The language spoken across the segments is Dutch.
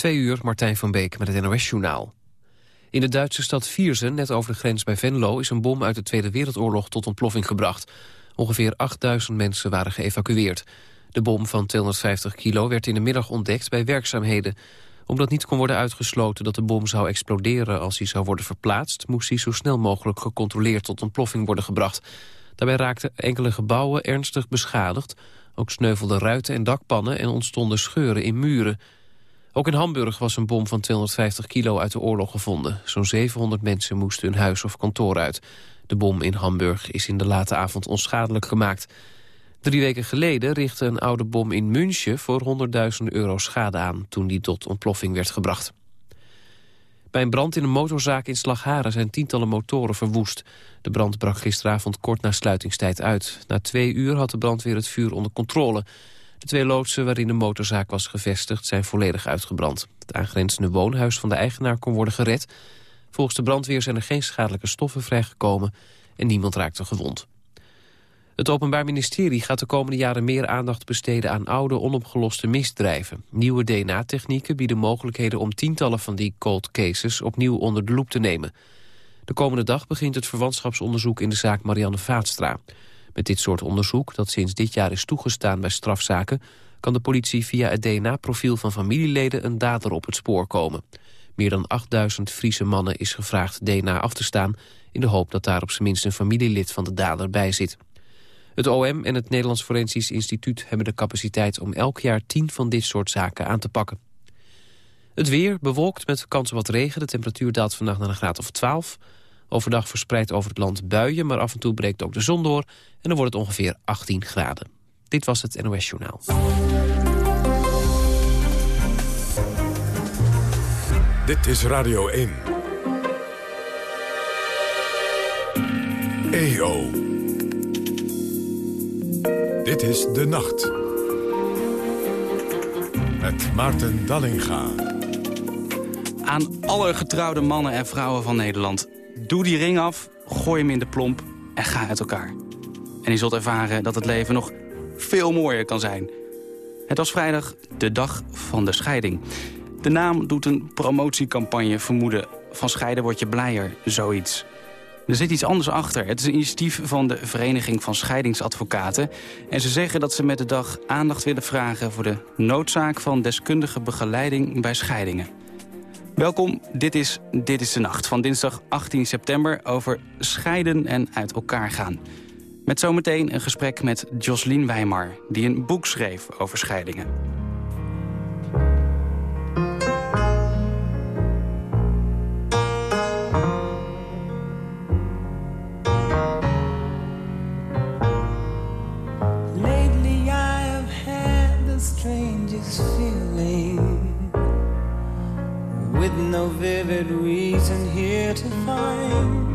Twee uur, Martijn van Beek met het NOS-journaal. In de Duitse stad Viersen, net over de grens bij Venlo... is een bom uit de Tweede Wereldoorlog tot ontploffing gebracht. Ongeveer 8000 mensen waren geëvacueerd. De bom van 250 kilo werd in de middag ontdekt bij werkzaamheden. Omdat niet kon worden uitgesloten dat de bom zou exploderen... als hij zou worden verplaatst... moest hij zo snel mogelijk gecontroleerd tot ontploffing worden gebracht. Daarbij raakten enkele gebouwen ernstig beschadigd... Ook sneuvelden ruiten en dakpannen en ontstonden scheuren in muren. Ook in Hamburg was een bom van 250 kilo uit de oorlog gevonden. Zo'n 700 mensen moesten hun huis of kantoor uit. De bom in Hamburg is in de late avond onschadelijk gemaakt. Drie weken geleden richtte een oude bom in München voor 100.000 euro schade aan... toen die tot ontploffing werd gebracht. Bij een brand in een motorzaak in Slagharen zijn tientallen motoren verwoest. De brand brak gisteravond kort na sluitingstijd uit. Na twee uur had de brandweer het vuur onder controle. De twee loodsen waarin de motorzaak was gevestigd zijn volledig uitgebrand. Het aangrenzende woonhuis van de eigenaar kon worden gered. Volgens de brandweer zijn er geen schadelijke stoffen vrijgekomen en niemand raakte gewond. Het Openbaar Ministerie gaat de komende jaren meer aandacht besteden aan oude onopgeloste misdrijven. Nieuwe DNA-technieken bieden mogelijkheden om tientallen van die cold cases opnieuw onder de loep te nemen. De komende dag begint het verwantschapsonderzoek in de zaak Marianne Vaatstra. Met dit soort onderzoek, dat sinds dit jaar is toegestaan bij strafzaken... kan de politie via het DNA-profiel van familieleden een dader op het spoor komen. Meer dan 8000 Friese mannen is gevraagd DNA af te staan... in de hoop dat daar op zijn minst een familielid van de dader bij zit. Het OM en het Nederlands Forensisch Instituut hebben de capaciteit om elk jaar tien van dit soort zaken aan te pakken. Het weer bewolkt met kans op wat regen. De temperatuur daalt vannacht naar een graad of 12. Overdag verspreid over het land buien, maar af en toe breekt ook de zon door. En dan wordt het ongeveer 18 graden. Dit was het NOS Journaal. Dit is Radio 1. EO. Dit is De Nacht. Met Maarten Dallinga. Aan alle getrouwde mannen en vrouwen van Nederland. Doe die ring af, gooi hem in de plomp en ga uit elkaar. En je zult ervaren dat het leven nog veel mooier kan zijn. Het was vrijdag de dag van de scheiding. De naam doet een promotiecampagne vermoeden. Van scheiden word je blijer, zoiets. Er zit iets anders achter. Het is een initiatief van de Vereniging van Scheidingsadvocaten. En ze zeggen dat ze met de dag aandacht willen vragen... voor de noodzaak van deskundige begeleiding bij scheidingen. Welkom, dit is Dit is de Nacht van dinsdag 18 september... over scheiden en uit elkaar gaan. Met zometeen een gesprek met Jocelyn Weimar... die een boek schreef over scheidingen. No vivid reason here to find.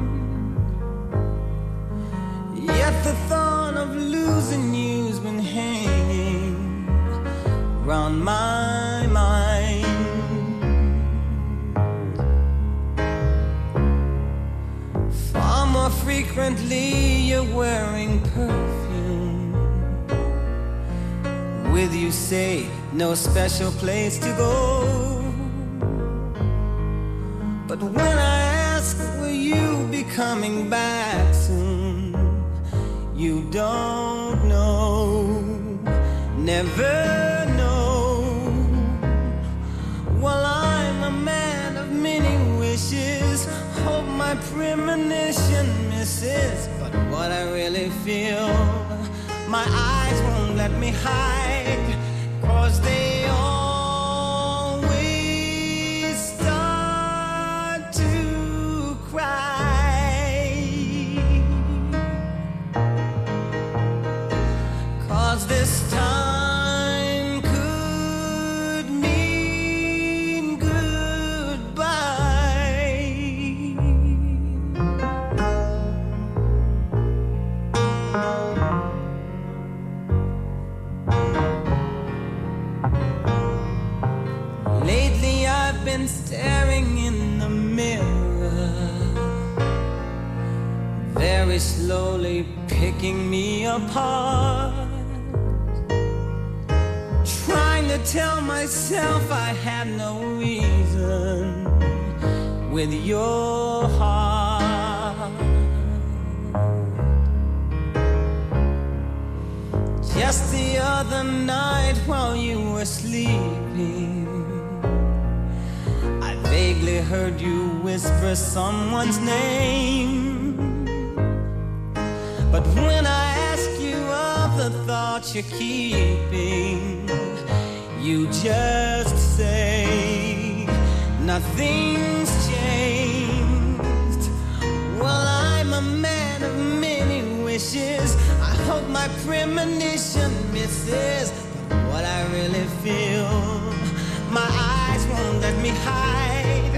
Yet the thought of losing you's been hanging round my mind. Far more frequently, you're wearing perfume. With you, say, no special place to go. But when I ask, will you be coming back soon? You don't know, never know. Well, I'm a man of many wishes. Hope my premonition misses. But what I really feel, my eyes won't let me hide. Slowly picking me apart. Trying to tell myself I had no reason with your heart. Just the other night while you were sleeping, I vaguely heard you whisper someone's name. But when I ask you of the thoughts you're keeping, you just say nothing's changed. Well, I'm a man of many wishes. I hope my premonition misses. What I really feel, my eyes won't let me hide.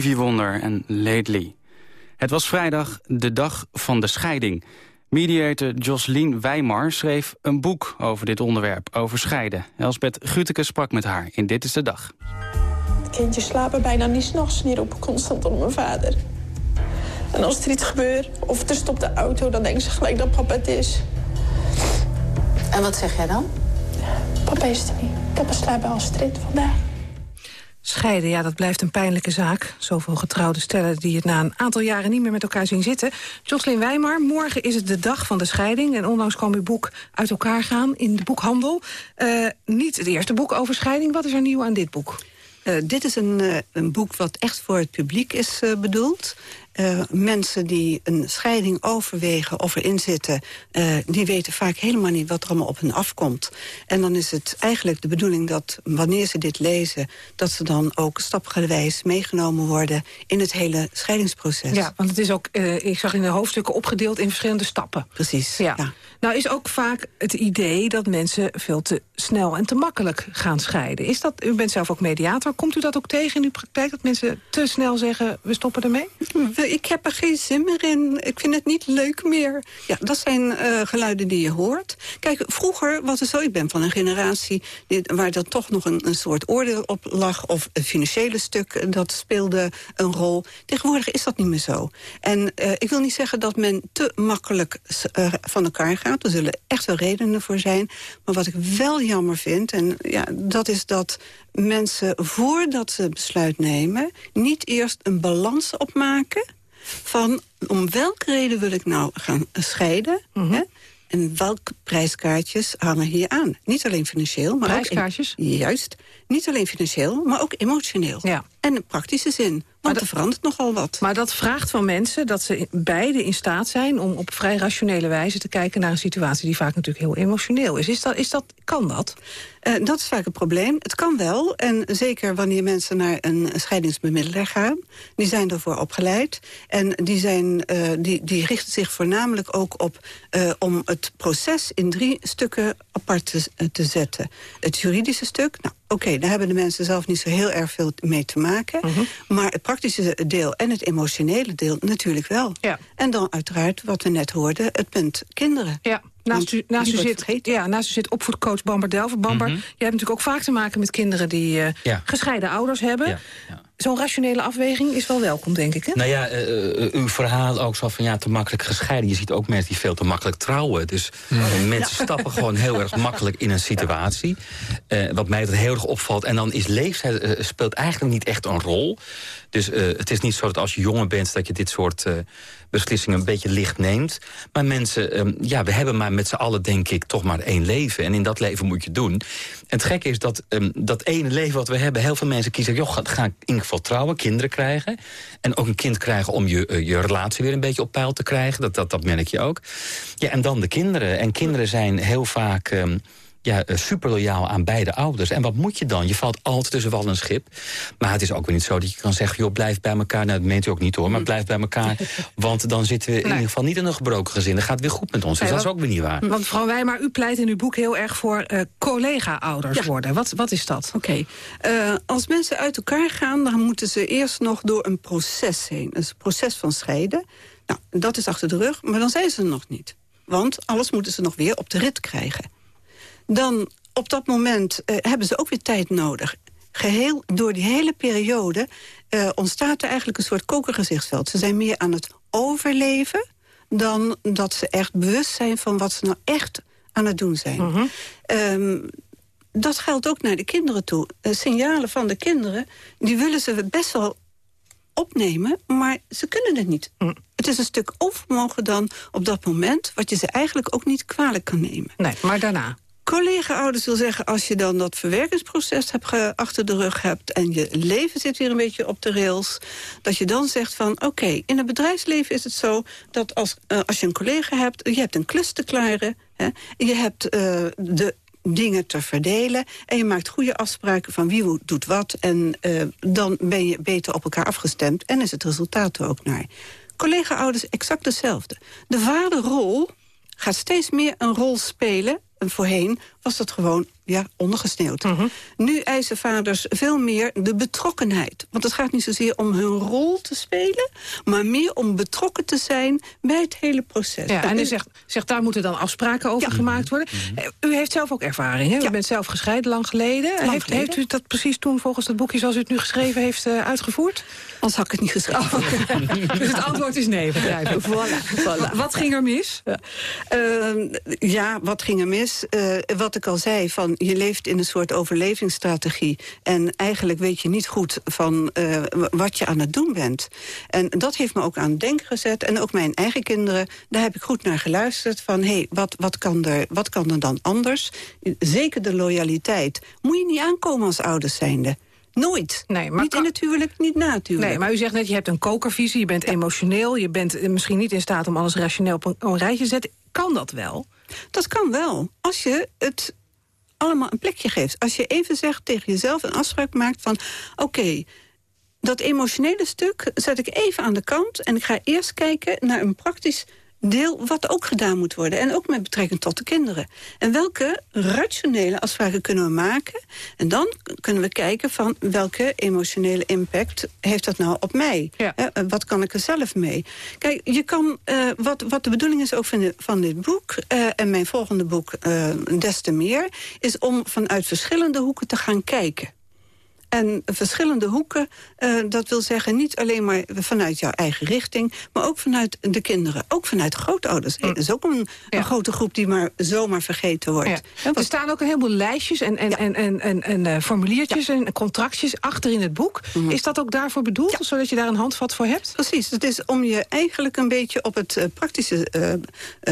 Stevie Wonder en Lately. Het was vrijdag de dag van de scheiding. Mediator Jocelyn Wijmar schreef een boek over dit onderwerp, over scheiden. Elsbeth Guteke sprak met haar in Dit is de Dag. De kindjes slapen bijna niet s'nachts. Die roepen constant om mijn vader. En als er iets gebeurt, of er stopt de auto... dan denken ze gelijk dat papa het is. En wat zeg jij dan? Papa is er niet. Papa slaapt bij Astrid vandaag. Scheiden, ja, dat blijft een pijnlijke zaak. Zoveel getrouwde stellen die het na een aantal jaren niet meer met elkaar zien zitten. Jocelyn Wijmar, morgen is het de dag van de scheiding... en onlangs kwam uw boek uit elkaar gaan in de boekhandel. Eh, niet het eerste boek over scheiding. Wat is er nieuw aan dit boek? Uh, dit is een, uh, een, boek wat echt voor het publiek is bedoeld. Mensen die een scheiding overwegen of erin zitten... die weten vaak helemaal niet wat er allemaal op hen afkomt. En dan is het eigenlijk de bedoeling dat wanneer ze dit lezen... dat ze dan ook stapgewijs meegenomen worden in het hele scheidingsproces. Ja, want het is ook, ik zag in de hoofdstukken opgedeeld in verschillende stappen. Precies, ja. ja. Nou is ook vaak het idee dat mensen veel te snel en te makkelijk gaan scheiden. Is dat, u bent zelf ook mediator, komt u dat ook tegen in uw praktijk? Dat mensen te snel zeggen, we stoppen ermee? Ik heb er geen zin meer in. Ik vind het niet leuk meer. Ja, dat zijn uh, geluiden die je hoort. Kijk, vroeger was het zo, ik ben van een generatie... Waar dan toch nog een, een soort oordeel op lag... of een financiële stuk, dat speelde een rol. Tegenwoordig is dat niet meer zo. En ik wil niet zeggen dat men te makkelijk van elkaar gaat. Er zullen echt wel redenen voor zijn. Maar wat ik wel jammer vind, en ja, dat is dat mensen voordat ze besluit nemen... niet eerst een balans opmaken van om welke reden wil ik nou gaan scheiden... Mm -hmm. hè? En welke prijskaartjes hangen hier aan? Niet alleen financieel, maar prijskaartjes? ook... In, juist. Niet alleen financieel, maar ook emotioneel. Ja. En in praktische zin. Want dat, er verandert nogal wat. Maar dat vraagt van mensen dat ze beide in staat zijn... om op vrij rationele wijze te kijken naar een situatie... die vaak natuurlijk heel emotioneel is. is, dat, is dat, kan dat? Uh, dat is vaak een probleem. Het kan wel. En zeker wanneer mensen naar een scheidingsbemiddelaar gaan. Die zijn daarvoor opgeleid. En die, zijn, uh, die, die richten zich voornamelijk ook op... Uh, om het proces in drie stukken apart te, te zetten. Het juridische stuk... Nou, Oké, okay, daar hebben de mensen zelf niet zo heel erg veel mee te maken. Mhm. Uh -huh. Maar het praktische deel en het emotionele deel natuurlijk wel. Ja. En dan uiteraard, wat we net hoorden, het punt kinderen. Ja. Naast u, naast, u zit, ja, naast u zit opvoedcoach Bamber Delver. Bamber, Mhm. jij hebt natuurlijk ook vaak te maken met kinderen die uh, Ja. gescheiden ouders hebben. Ja, ja. zo'n rationele afweging is wel welkom, denk ik, hè? Nou ja, uh, uw verhaal ook zo van ja, te makkelijk gescheiden. Je ziet ook mensen die veel te makkelijk trouwen. Dus uh, mensen stappen gewoon heel erg makkelijk in een situatie. Uh, wat mij dat heel erg opvalt. En dan is leeftijd speelt eigenlijk niet echt een rol. Dus het is niet zo dat als je jonger bent... dat je dit soort beslissingen een beetje licht neemt. Maar mensen, um, ja, we hebben maar met z'n allen denk ik toch maar één leven. En in dat leven moet je doen. En het gekke is dat um, dat ene leven wat we hebben... heel veel mensen kiezen, joh, ga, ga in ieder geval trouwen, kinderen krijgen. En ook een kind krijgen om je, uh, je relatie weer een beetje op peil te krijgen. Dat, dat, dat merk je ook. Ja, en dan de kinderen. En kinderen zijn heel vaak... Um, ja, eh, super loyaal aan beide ouders. En wat moet je dan? Je valt altijd tussen wal en schip. Maar het is ook weer niet zo dat je kan zeggen... joh, blijf bij elkaar. Nou, dat meent u ook niet hoor, maar blijf bij elkaar. Want dan zitten we in ieder geval niet in een gebroken gezin. Dan gaat het weer goed met ons. Dus nee, dat is ook weer niet waar. Want mevrouw Wijmar, u pleit in uw boek heel erg voor uh, collega-ouders ja. worden. Wat, wat is dat? Oké. Okay. Uh, als mensen uit elkaar gaan, dan moeten ze eerst nog door een proces heen. Een proces van scheiden. Nou, dat is achter de rug, maar dan zijn ze er nog niet. Want alles moeten ze nog weer op de rit krijgen dan op dat moment uh, hebben ze ook weer tijd nodig. Geheel door die hele periode uh, ontstaat er eigenlijk een soort kokergezichtsveld. Ze zijn meer aan het overleven dan dat ze echt bewust zijn van wat ze nou echt aan het doen zijn. Uh -huh. um, dat geldt ook naar de kinderen toe. Uh, signalen van de kinderen, die willen ze best wel opnemen, maar ze kunnen het niet. Mm. Het is een stuk onvermogen dan op dat moment... wat je ze eigenlijk ook niet kwalijk kan nemen. Nee, maar daarna? Collega-ouders wil zeggen, als je dan dat verwerkingsproces hebt achter de rug hebt... en je leven zit weer een beetje op de rails... dat je dan zegt van, oké, in het bedrijfsleven is het zo... dat als, uh, als je een collega hebt, je hebt een klus te klaren... Hè, je hebt uh, de dingen te verdelen... en je maakt goede afspraken van wie doet wat... en uh, dan ben je beter op elkaar afgestemd en is het resultaat er ook naar. Collega-ouders exact hetzelfde. De vaderrol gaat steeds meer een rol spelen en voorheen was dat gewoon ja, ondergesneeuwd. Uh -huh. Nu eisen vaders veel meer de betrokkenheid. Want het gaat niet zozeer om hun rol te spelen... maar meer om betrokken te zijn bij het hele proces. Ja, en u zegt, zegt, daar moeten dan afspraken over ja. gemaakt worden. Uh -huh. U heeft zelf ook ervaring, hè? U ja. bent zelf gescheiden, lang geleden. Lang heeft, geleden. heeft, u dat precies toen volgens het boekje zoals u het nu geschreven heeft uh, uitgevoerd? Anders had ik het niet geschreven. Oh, dus het antwoord is nee, begrijp ik. voilà, voilà. Wat ging er mis? Ja, uh, ja wat ging er mis? Uh, wat ik al zei, van je leeft in een soort overlevingsstrategie... en eigenlijk weet je niet goed van uh, wat je aan het doen bent. En dat heeft me ook aan het denken gezet. En ook mijn eigen kinderen, daar heb ik goed naar geluisterd... van hé, hey, wat, wat, kan er, wat kan er dan anders? Zeker de loyaliteit. Moet je niet aankomen als ouders zijnde. Nooit. Nee, maar niet kan... in het huwelijk, niet na het huwelijk. Nee, maar u zegt net, je hebt een kokervisie, je bent ja. emotioneel... je bent misschien niet in staat om alles rationeel op een, op een rijtje te zetten. Kan dat wel? Dat kan wel. Als je het allemaal een plekje geeft. Als je even zegt tegen jezelf een afspraak maakt van... oké, dat emotionele stuk zet ik even aan de kant... en ik ga eerst kijken naar een praktisch deel wat ook gedaan moet worden. En ook met betrekking tot de kinderen. En welke rationele afspraken kunnen we maken? En dan kunnen we kijken van welke emotionele impact heeft dat nou op mij? Ja. Eh, wat kan ik er zelf mee? Kijk, je kan, uh, wat, wat de bedoeling is ook van, de, van dit boek... Uh, en mijn volgende boek uh, des te meer... is om vanuit verschillende hoeken te gaan kijken. En verschillende hoeken, uh, dat wil zeggen niet alleen maar vanuit jouw eigen richting... maar ook vanuit de kinderen, ook vanuit grootouders. Mm. Dat is ook een, ja. een, grote groep die maar zomaar vergeten wordt. Ja. Er staan ook een heleboel lijstjes en, en, en, en, en, en uh, formuliertjes en contractjes achter in het boek. Mm. Is dat ook daarvoor bedoeld, zodat je daar een handvat voor hebt? Precies, het is om je eigenlijk een beetje op het uh, praktische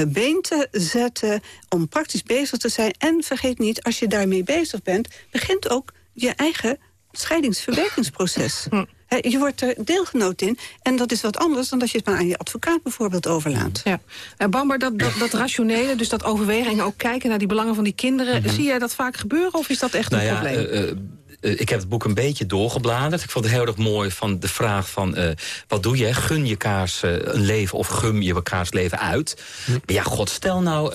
been te zetten... om praktisch bezig te zijn. En vergeet niet, als je daarmee bezig bent... begint ook je eigen scheidingsverwerkingsproces. Hm. He, je wordt er deelgenoot in. En dat is wat anders dan dat je het maar aan je advocaat bijvoorbeeld overlaat. Ja. En Bamber, dat, dat, dat rationele, dus dat overwegen en ook kijken naar die belangen van die kinderen... Mm -hmm. zie jij dat vaak gebeuren of is dat echt nou een ja, probleem? Uh, uh, ik heb het boek een beetje doorgebladerd. Ik vond het heel erg mooi van de vraag van... Uh, wat doe je? Gun je kaars uh, een leven of gum je elkaars leven uit? Hm. Ja, god, stel nou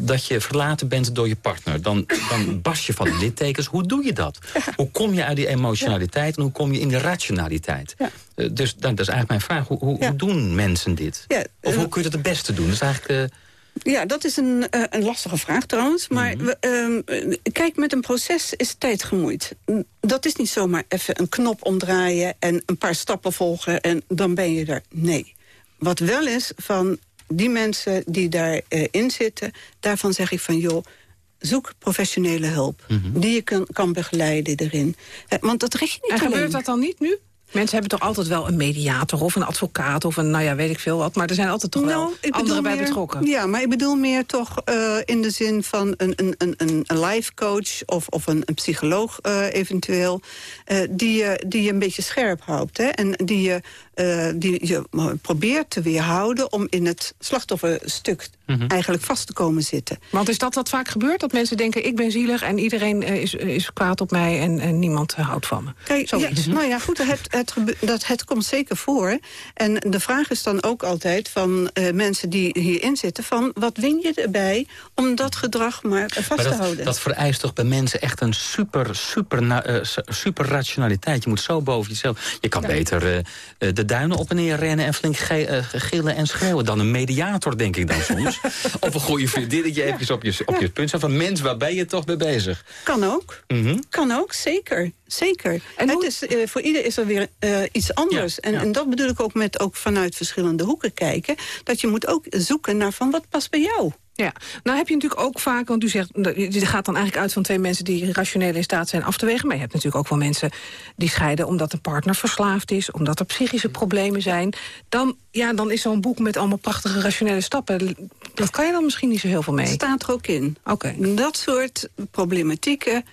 dat je verlaten bent door je partner. Dan, dan barst je van de littekens. Hoe doe je dat? Hoe kom je uit die emotionaliteit en hoe kom je in de rationaliteit? Ja. dus dat, dat, is eigenlijk mijn vraag. Hoe, hoe, hoe doen mensen dit? Of hoe kun je het het beste doen? Dat is eigenlijk... Ja, dat is een, uh, een lastige vraag trouwens. Maar we, um, kijk, met een proces is tijd gemoeid. Dat is niet zomaar even een knop omdraaien... en een paar stappen volgen en dan ben je er. Nee. Wat wel is van die mensen die daarin uh, in zitten... daarvan zeg ik van, joh, zoek professionele hulp. Mhm. Die je kan, kan begeleiden erin. Uh, want dat richt je niet En alleen. gebeurt dat dan niet nu? Mensen hebben toch altijd wel een mediator of een advocaat of een, nou ja, weet ik veel wat. Maar er zijn altijd toch wel Nou, anderen bij meer- betrokken. Ja, maar ik bedoel meer toch eh, in de zin van een, een, een, een life coach of, of een, een psycholoog eh, eventueel. eh, die, je, die je een beetje scherp houdt. Hè, en die je, die je probeert te weerhouden om in het slachtofferstuk Mhm. eigenlijk vast te komen zitten. Want is dat wat vaak gebeurt? Dat mensen denken, ik ben zielig en iedereen eh, is, is kwaad op mij en, en niemand eh, houdt van me. Kijk, ja, Zoiets. nou ja, goed, het, het, dat, het komt zeker voor. En de vraag is dan ook altijd van eh, mensen die hierin zitten... van wat win je erbij om dat gedrag maar vast Maar te houden? dat vereist toch bij mensen echt een super, super, na- eh, super rationaliteit. Je moet zo boven jezelf. Je kan beter eh, eh, de duinen op en neer rennen en flink ge- eh, gillen en schreeuwen dan een mediator, denk ik dan soms. of een goede vriendinnetje even op je, op je punt. Zo van, mens, waar ben je toch mee bezig? Kan ook. Mhm. Kan ook, zeker. Zeker. En het hoe- is, eh, voor ieder is er weer eh, iets anders. Ja, en, ja. en dat bedoel ik ook met ook vanuit verschillende hoeken kijken. Dat je moet ook zoeken naar van wat past bij jou. Ja, nou heb je natuurlijk ook vaak, want u zegt, je gaat dan eigenlijk uit van twee mensen die rationeel in staat zijn af te wegen. Maar je hebt natuurlijk ook wel mensen die scheiden omdat een partner verslaafd is, omdat er psychische problemen zijn. Dan, ja, dan is zo'n boek met allemaal prachtige rationele stappen, dat kan je dan misschien niet zo heel veel mee. staat er ook in. Oké. Dat soort problematieken,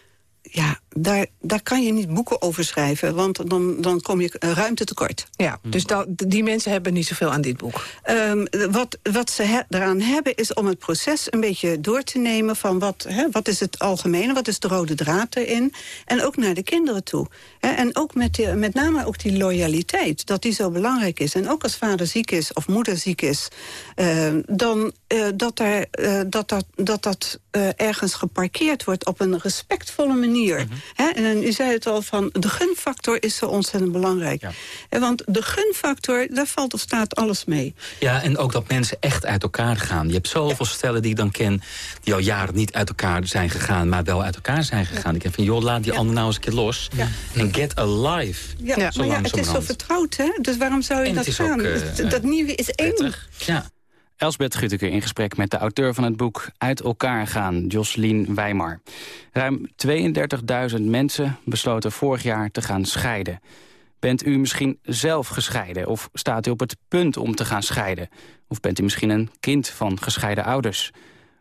ja, daar, daar kan je niet boeken over schrijven. Want dan, dan kom je ruimte tekort. Ja, dus dat, die mensen hebben niet zoveel aan dit boek. Ehm, wat, wat ze he- eraan hebben is om het proces een beetje door te nemen... van wat, wat is het algemene, wat is de rode draad erin... en ook naar de kinderen toe. En ook met, die, met name ook die loyaliteit, dat die zo belangrijk is. En ook als vader ziek is of moeder ziek is... ehm, dan eh, dat, daar, eh, dat dat, dat, dat eh, ergens geparkeerd wordt op een respectvolle manier. Hè, en u zei het al, van de gunfactor is zo ontzettend belangrijk. Ja. Want de gunfactor, daar valt of staat alles mee. Ja, en ook dat mensen echt uit elkaar gaan. Je hebt zoveel stellen die ik dan ken... die al jaren niet uit elkaar zijn gegaan... maar wel uit elkaar zijn gegaan. Ik heb van, joh, laat die ander nou eens een keer los. En get alive. Ja, maar ja, het is zo vertrouwd, hè? Dus waarom zou je En dat gaan? ook, eh, dat, dat nieuwe is. Prettig. Ja. Elsbeth Gutteke in gesprek met de auteur van het boek Uit elkaar gaan, Jocelyn Wijmar. Ruim 32.000 mensen besloten vorig jaar te gaan scheiden. Bent u misschien zelf gescheiden of staat u op het punt om te gaan scheiden? Of bent u misschien een kind van gescheiden ouders?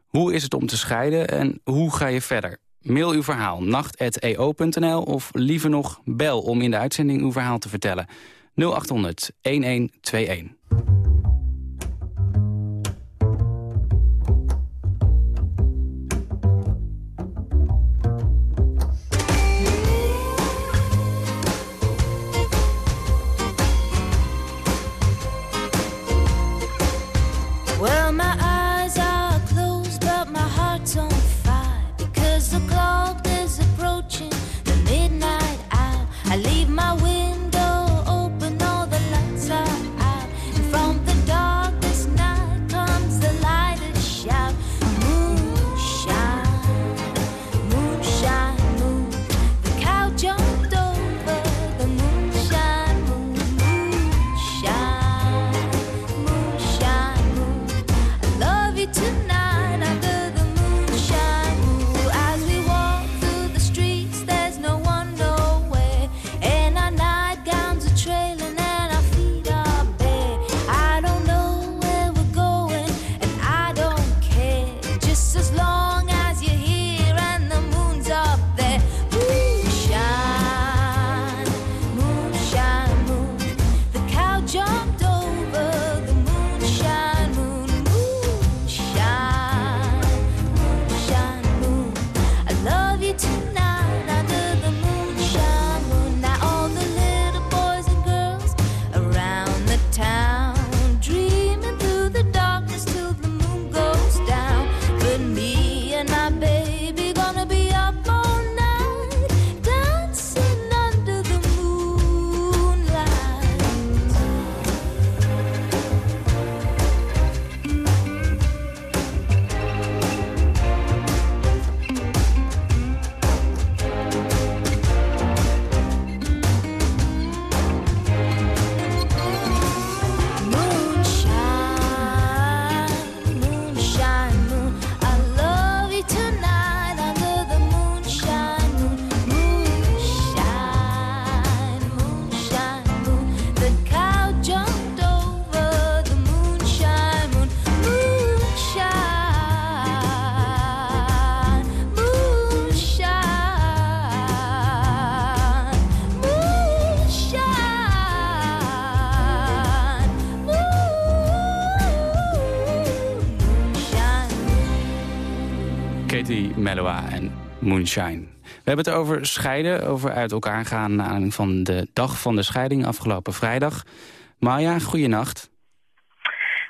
Hoe is het om te scheiden en hoe ga je verder? Mail uw verhaal nacht.eo.nl of liever nog bel om in de uitzending uw verhaal te vertellen. 0800 1121. We hebben het over scheiden, over uit elkaar gaan... naar aanleiding van de dag van de scheiding afgelopen vrijdag. Maya, goeienacht.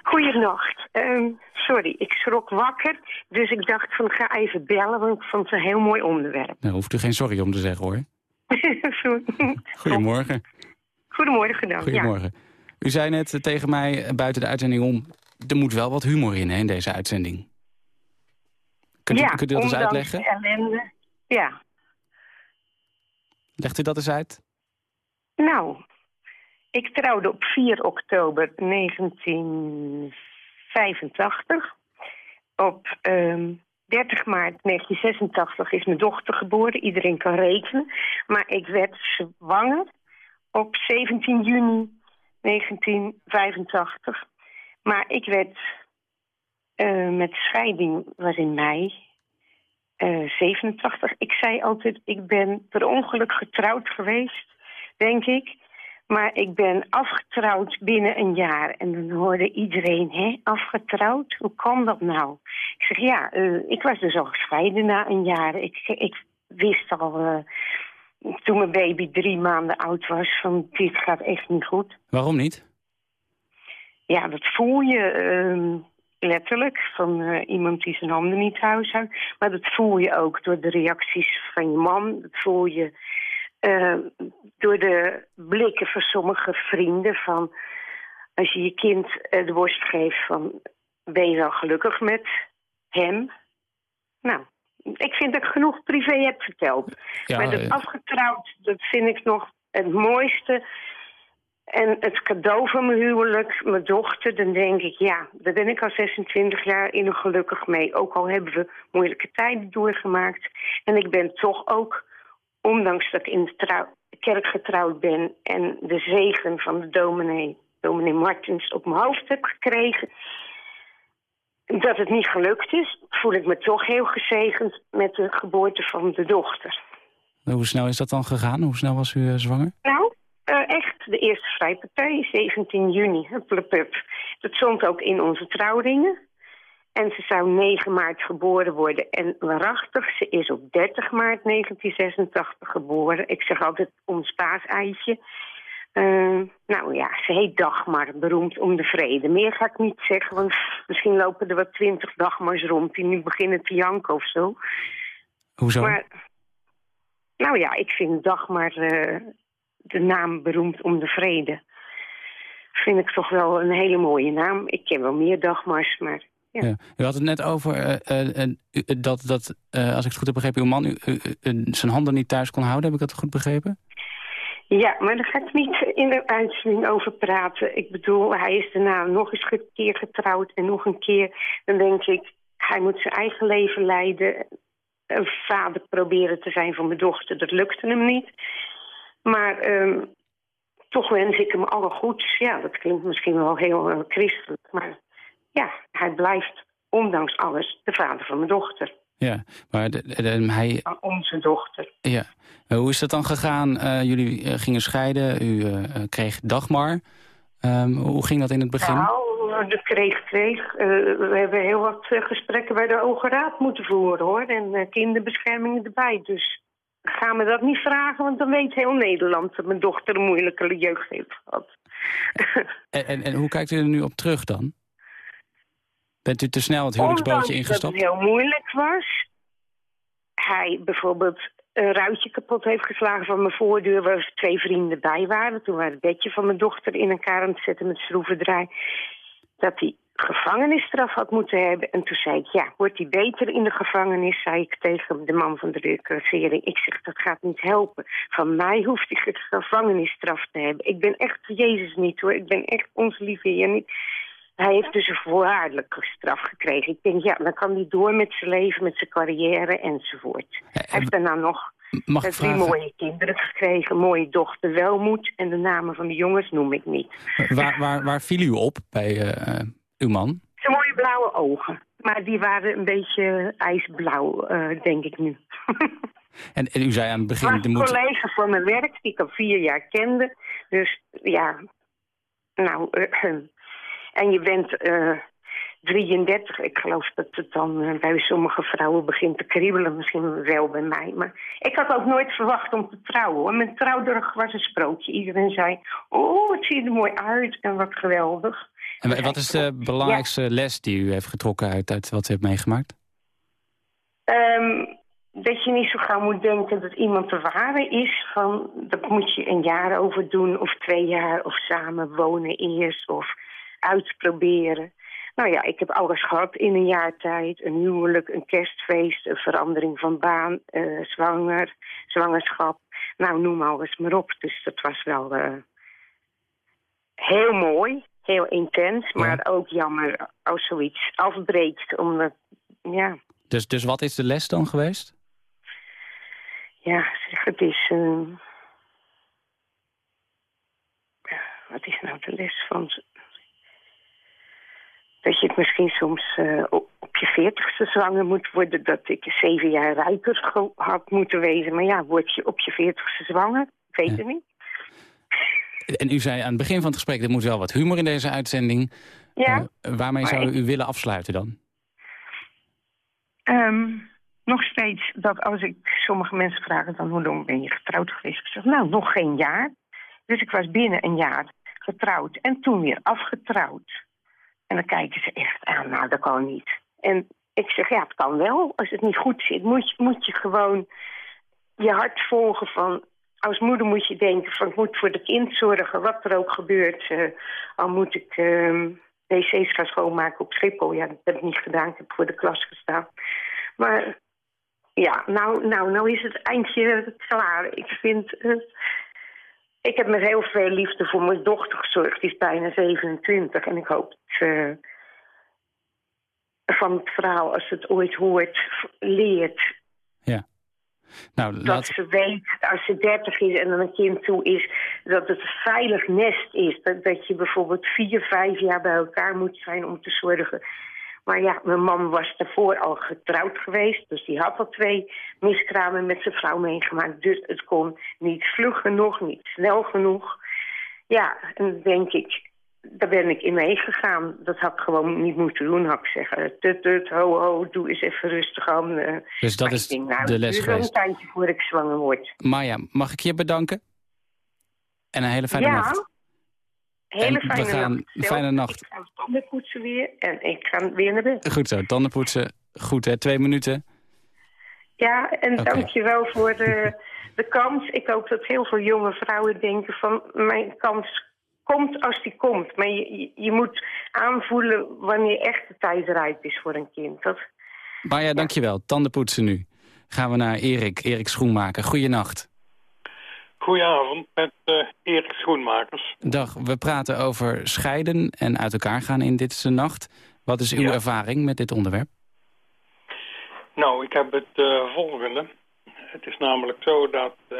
Goeienacht. Ehm sorry, ik schrok wakker. Dus ik dacht van ga even bellen, want ik vond het een heel mooi onderwerp. Daar hoeft u geen sorry om te zeggen, hoor. Goedemorgen. Goedemorgen dan. Goedemorgen. U zei net tegen mij eh, buiten de uitzending om... er moet wel wat humor in, hè, in deze uitzending. Kunt u, ja, kunt u dat eens uitleggen? de ellende. Ja, Legt u dat eens uit? nou, ik trouwde op 4 oktober 1985. Op ehm 30 maart 1986 is mijn dochter geboren. Iedereen kan rekenen. Maar ik werd zwanger op 17 juni 1985. Maar ik werd eh, met scheiding was in mei eh, 87. Ik zei altijd, ik ben per ongeluk getrouwd geweest, denk ik. Maar ik ben afgetrouwd binnen een jaar. En dan hoorde iedereen, hè, afgetrouwd? Hoe kan dat nou? Ik zeg, ja, eh, ik was dus al gescheiden na een jaar. Ik, ik wist al, eh, toen mijn baby drie maanden oud was, van dit gaat echt niet goed. Waarom niet? Ja, dat voel je ehm, letterlijk van eh, iemand die zijn handen niet thuis houdt. Maar dat voel je ook door de reacties van je man. Dat voel je eh, door de blikken van sommige vrienden. Van als je je kind eh, de borst geeft van ben je wel gelukkig met hem? Nou, ik vind dat ik genoeg privé heb verteld. Ja, maar dat afgetrouwd, dat vind ik nog het mooiste. En het cadeau van mijn huwelijk, mijn dochter, dan denk ik, ja, daar ben ik al 26 jaar in een gelukkig mee. Ook al hebben we moeilijke tijden doorgemaakt. En ik ben toch ook, ondanks dat ik in de trouw- kerk getrouwd ben en de zegen van de dominee, dominee Martens, op mijn hoofd heb gekregen, dat het niet gelukt is, voel ik me toch heel gezegend met de geboorte van de dochter. Hoe snel is dat dan gegaan? Hoe snel was u eh, zwanger? Nou, eh, echt, de eerste vrijpartij, 17 juni, hupplepup. Dat stond ook in onze trouwringen. En ze zou 9 maart geboren worden. En waarachtig, ze is op 30 maart 1986 geboren. Ik zeg altijd ons paaseitje. Eh, nou ja, ze heet Dagmar, beroemd om de vrede. Meer ga ik niet zeggen, want misschien lopen er wat twintig Dagmars rond... die nu beginnen te janken of zo. Hoezo? Maar, nou ja, ik vind Dagmar, eh, de naam beroemd om de vrede... vind ik toch wel een hele mooie naam. Ik ken wel meer Dagmars, maar... Ja. Ja. U had het net over eh, eh, eh, dat, dat als ik het goed heb begrepen, uw man zijn handen niet thuis kon houden. Heb ik dat goed begrepen? Ja, maar daar ga ik niet in de uitzending over praten. Ik bedoel, hij is daarna nog eens een keer getrouwd en nog een keer. Dan denk ik, hij moet zijn eigen leven leiden. Een vader proberen te zijn voor mijn dochter, dat lukte hem niet. Maar ehm, toch wens ik hem alle goeds. Ja, dat klinkt misschien wel heel eh, christelijk. Maar ja, hij blijft ondanks alles de vader van mijn dochter. Ja, maar de, de- de- hij, Van onze dochter. ja. Eh, hoe is dat dan gegaan? Eh, jullie gingen scheiden, u kreeg Dagmar. Ehm, hoe ging dat in het begin? Nou, de kreeg, kreeg. We hebben heel wat gesprekken bij de Hoge Raad moeten voeren, hoor. En kinderbescherming erbij. Dus ga me dat niet vragen, want dan weet heel Nederland... dat mijn dochter een moeilijke jeugd heeft gehad. En, en, en hoe kijkt u er nu op terug dan? Bent u te snel het huwelijksbootje ingestapt? dat het heel moeilijk was. Hij bijvoorbeeld een ruitje kapot heeft geslagen van mijn voordeur... waar twee vrienden bij waren. Toen waren het bedje van mijn dochter in elkaar aan het zetten met schroevendraai. Dat hij gevangenisstraf had moeten hebben. En toen zei ik, ja, wordt hij beter in de gevangenis? Zei ik tegen de man van de reclassering. Ik zeg, dat gaat niet helpen. Van mij hoeft hij gevangenisstraf te hebben. Ik ben echt Jezus niet, hoor. Ik ben echt onze lieve Heer niet. Hij heeft dus een voorwaardelijke straf gekregen. Ik denk, ja, dan kan hij door met zijn leven, met zijn carrière enzovoort. Hij heeft daarna nog Mag eh, ik drie mooie kinderen gekregen. Mooie dochter Welmoed. En de namen van de jongens noem ik niet. waar, waar, waar viel u op bij eh, eh, uw man? Zijn mooie blauwe ogen. Maar die waren een beetje ijsblauw, eh, denk ik nu. En, en u zei aan het begin... was er een moet, collega voor mijn werk, die ik al vier jaar kende. Dus ja, nou, eh, en je bent, eh, 33. Ik geloof dat het dan bij sommige vrouwen begint te kriebelen. Misschien wel bij mij. Maar ik had ook nooit verwacht om te trouwen. Hoor. Mijn trouwdag was een sprookje. Iedereen zei, oh, het ziet er mooi uit en wat geweldig. En wat is de belangrijkste les die u heeft getrokken uit, uit wat u hebt meegemaakt? Ehm, dat je niet zo gauw moet denken dat iemand de ware is. Van, dat moet je een jaar over doen of twee jaar of samen wonen eerst of uitproberen. Nou ja, ik heb alles gehad in een jaar tijd. Een huwelijk, een kerstfeest, een verandering van baan, eh, zwanger, zwangerschap. Nou, noem alles maar op. Dus dat was wel eh, heel mooi, heel intens. Maar ook jammer als zoiets afbreekt. Omdat, ja, Dus, dus wat is de les dan geweest? ja, zeg, het is... ja, wat is nou de les van... Dat je het misschien soms eh, op, je veertigste zwanger moet worden... dat ik zeven jaar rijker had moeten wezen. Maar ja, word je op je veertigste zwanger? Weet het niet. En u zei aan het begin van het gesprek, er moet wel wat humor in deze uitzending. Ja, Eh, waarmee zou ik- u willen afsluiten dan? Ehm, nog steeds dat als ik sommige mensen vragen... dan hoe lang ben je getrouwd geweest? Ik zeg, nou, nog geen jaar. Dus ik was binnen een jaar getrouwd en toen weer afgetrouwd. En dan kijken ze echt aan, nou, dat kan niet. En ik zeg, ja, het kan wel. Als het niet goed zit, moet je, moet je gewoon je hart volgen van... Als moeder moet je denken van, ik moet voor het kind zorgen, wat er ook gebeurt. eh, al moet ik ehm, wc's gaan schoonmaken op Schiphol. Ja, dat heb ik niet gedaan, ik heb voor de klas gestaan. Maar ja, nou, nou, nou is het eindje klaar. Ik vind... eh, ik heb met heel veel liefde voor mijn dochter gezorgd. Die is bijna 27. En ik hoop dat ze van het verhaal, als het ooit hoort, leert. Nou, Dat laat... ze weet, als ze 30 is en dan een kind toe is, dat het een veilig nest is. Dat, dat je bijvoorbeeld vier, vijf jaar bij elkaar moet zijn om te zorgen. Maar ja, mijn man was daarvoor al getrouwd geweest. Dus die had al twee miskramen met zijn vrouw meegemaakt. Dus het kon niet vlug genoeg, niet snel genoeg. Ja, en dan denk ik, daar ben ik in meegegaan. Dat had ik gewoon niet moeten doen, had ik zeggen. Tut, tut, ho, ho, doe eens even rustig aan. eh. Dus dat Maar is denk, nou, de het les geweest. een tijdje voordat ik zwanger word. Maya, mag ik je bedanken? En een hele fijne ja, nacht. hele En we fijne gaan- nacht. Fijne nacht. Ik ga tanden poetsen weer en ik ga weer naar bed. Goed zo, tanden poetsen. Goed hè, twee minuten. Ja, en Oké. dankjewel voor de, de kans. Ik hoop dat heel veel jonge vrouwen denken van... mijn kans komt als die komt. Maar je, je, je moet aanvoelen wanneer echt de tijd rijp is voor een kind. Dat, Maya, dankjewel. Tanden poetsen nu. Gaan we naar Erik, Erik Schoenmaker. Goeienacht. Goedenavond, met eh, Erik Schoenmakers. Dag, we praten over scheiden en uit elkaar gaan in Dit is de Nacht. Wat is uw Ja. ervaring met dit onderwerp? Nou, ik heb het eh, volgende. Het is namelijk zo dat eh,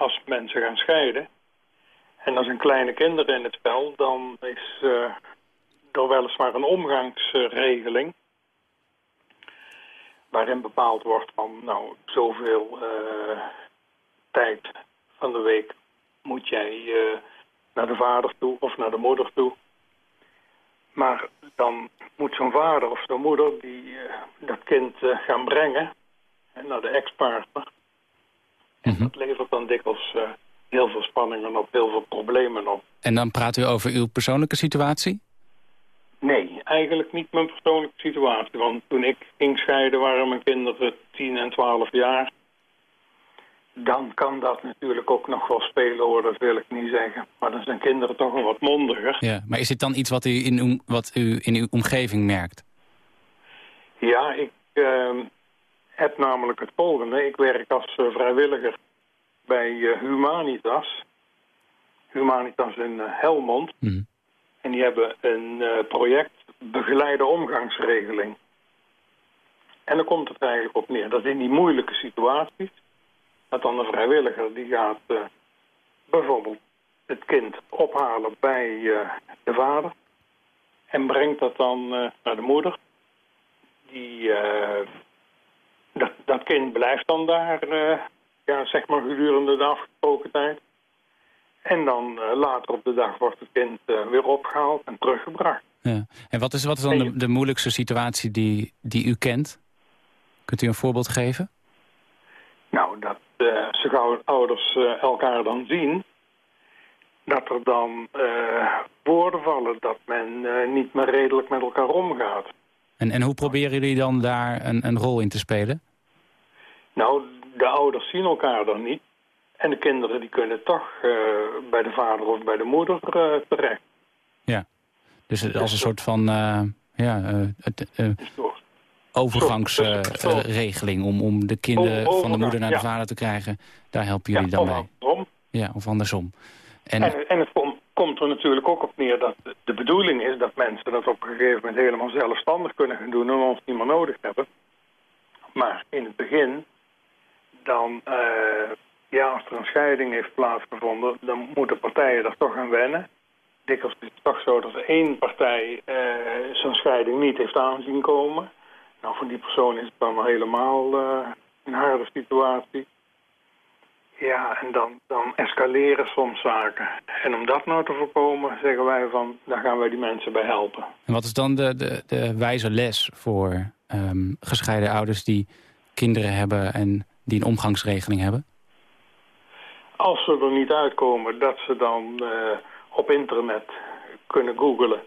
als mensen gaan scheiden... en er zijn kleine kinderen in het spel... dan is eh er weliswaar een omgangsregeling... waarin bepaald wordt van... nou, zoveel eh, tijd van de week moet jij eh, naar de vader toe of naar de moeder toe... Maar dan moet zo'n vader of zo'n moeder die dat kind gaan brengen naar de ex-partner. En dat levert dan dikwijls heel veel spanningen op, heel veel problemen op. En dan praat u over uw persoonlijke situatie? Nee, eigenlijk niet mijn persoonlijke situatie. Want toen ik ging scheiden waren mijn kinderen 10 en 12 jaar. Dan kan dat natuurlijk ook nog wel spelen hoor, dat wil ik niet zeggen. Maar dan zijn kinderen toch wel wat mondiger. Ja, maar is dit dan iets wat u in uw, wat u in uw omgeving merkt? Ja, ik eh, heb namelijk het volgende. Ik werk als eh, vrijwilliger bij eh, Humanitas. Humanitas in eh, Helmond. Mhm. En die hebben een eh, project begeleide omgangsregeling. En dan komt het eigenlijk op neer dat in die moeilijke situaties... dat dan een vrijwilliger die gaat bijvoorbeeld het kind ophalen bij de vader... en brengt dat dan naar de moeder die, dat, dat kind blijft dan daar, ja, zeg maar gedurende de afgesproken tijd. En dan eh, later op de dag wordt het kind eh, weer opgehaald en teruggebracht. Ja. En wat is, wat is dan de, de moeilijkste situatie die, die u kent? Kunt u een voorbeeld geven? Nou, dat uh, zo gauw ouders elkaar dan zien... dat er dan woorden vallen dat men niet meer redelijk met elkaar omgaat. En, en hoe proberen jullie dan daar een, een rol in te spelen? Nou, de ouders zien elkaar dan niet. En de kinderen die kunnen toch bij de vader of bij de moeder terecht. Ja, dus als een soort van... ja, overgangsregeling om, om de kinderen van de moeder naar de vader te krijgen. Daar helpen jullie dan bij. Andersom. Ja, of andersom. En, en, en het komt er natuurlijk ook op neer dat de bedoeling is dat mensen dat op een gegeven moment helemaal zelfstandig kunnen gaan doen en ons niet meer nodig hebben. Maar in het begin, dan, uh, ja, als er een scheiding heeft plaatsgevonden, dan moeten partijen daar toch aan wennen. Dikwijls is het toch zo dat één partij uh, zo'n scheiding niet heeft aanzien komen. Nou, voor die persoon is het dan helemaal uh, een harde situatie. Ja, en dan, dan escaleren soms zaken. En om dat nou te voorkomen, zeggen wij van, daar gaan wij die mensen bij helpen. En wat is dan de, de, de wijze les voor um, gescheiden ouders die kinderen hebben en die een omgangsregeling hebben? Als ze er niet uitkomen, dat ze dan uh, op internet kunnen googlen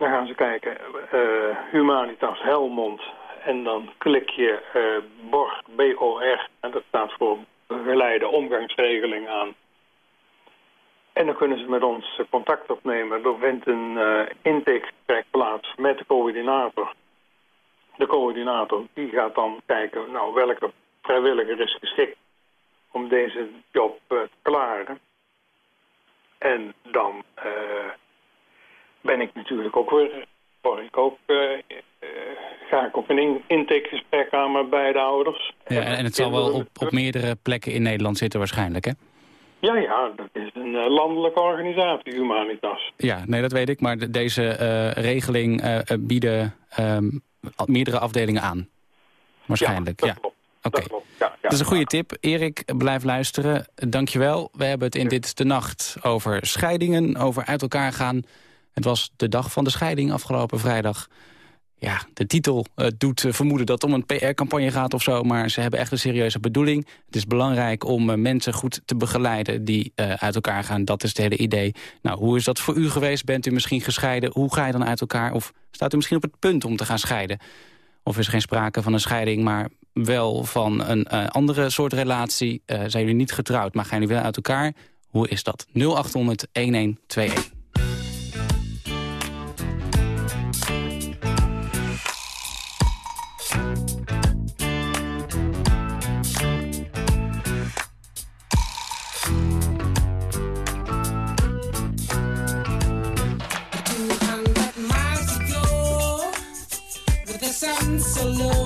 dan gaan ze kijken, uh, Humanitas Helmond. En dan klik je uh, BOR, B-O-R, en dat staat voor begeleide omgangsregeling aan. En dan kunnen ze met ons contact opnemen. Er vindt een uh, intakegesprek plaats met de coördinator. De coördinator die gaat dan kijken nou, welke vrijwilliger is geschikt om deze job uh, te klaren. En dan uh, ben ik natuurlijk ook weer... Word ik ook, uh, ga ik op een intakegesprek aan met beide ouders. Ja, en, het zal wel op, op meerdere plekken in Nederland zitten waarschijnlijk, hè? Ja, ja, dat is een landelijke organisatie, Humanitas. Ja, nee, dat weet ik. Maar de, deze uh, regeling bieden um, meerdere afdelingen aan. Waarschijnlijk, ja. ja. Dat klopt. Oké, okay. ja, ja, dat is een goede tip. Erik, blijf luisteren. Dankjewel. We hebben het in Dit de Nacht over scheidingen, over uit elkaar gaan... Het was de dag van de scheiding afgelopen vrijdag. Ja, de titel uh, doet uh, vermoeden dat het om een PR-campagne gaat of zo... maar ze hebben echt een serieuze bedoeling. Het is belangrijk om uh, mensen goed te begeleiden die uit elkaar gaan. Dat is het hele idee. Nou, hoe is dat voor u geweest? Bent u misschien gescheiden? Hoe ga je dan uit elkaar? Of staat u misschien op het punt om te gaan scheiden? Of is er geen sprake van een scheiding, maar wel van een andere soort relatie? zijn jullie niet getrouwd, maar gaan jullie wel uit elkaar? Hoe is dat? 0800 1121. so low.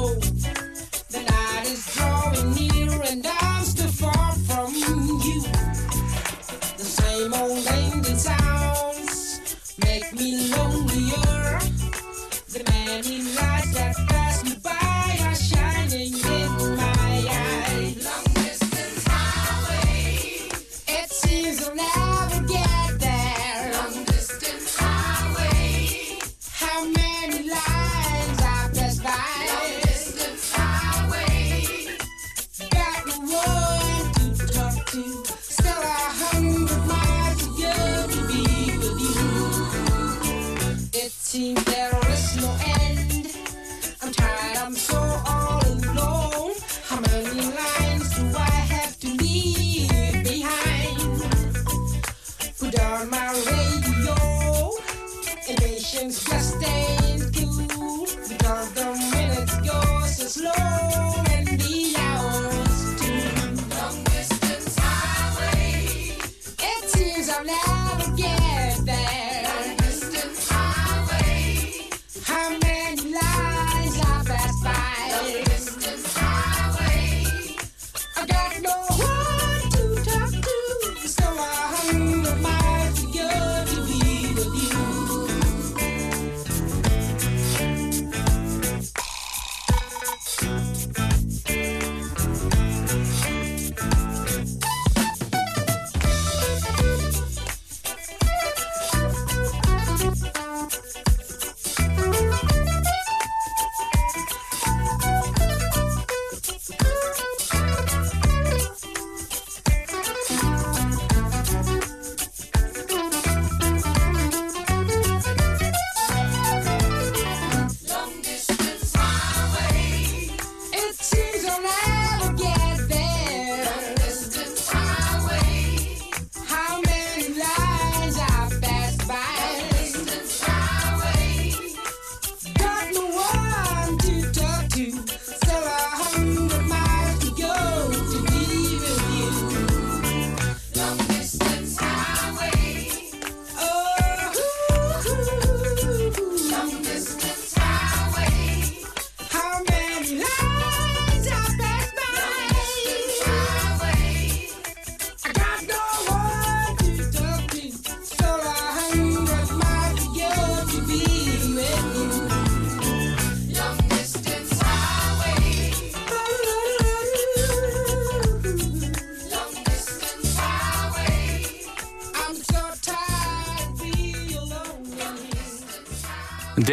Mil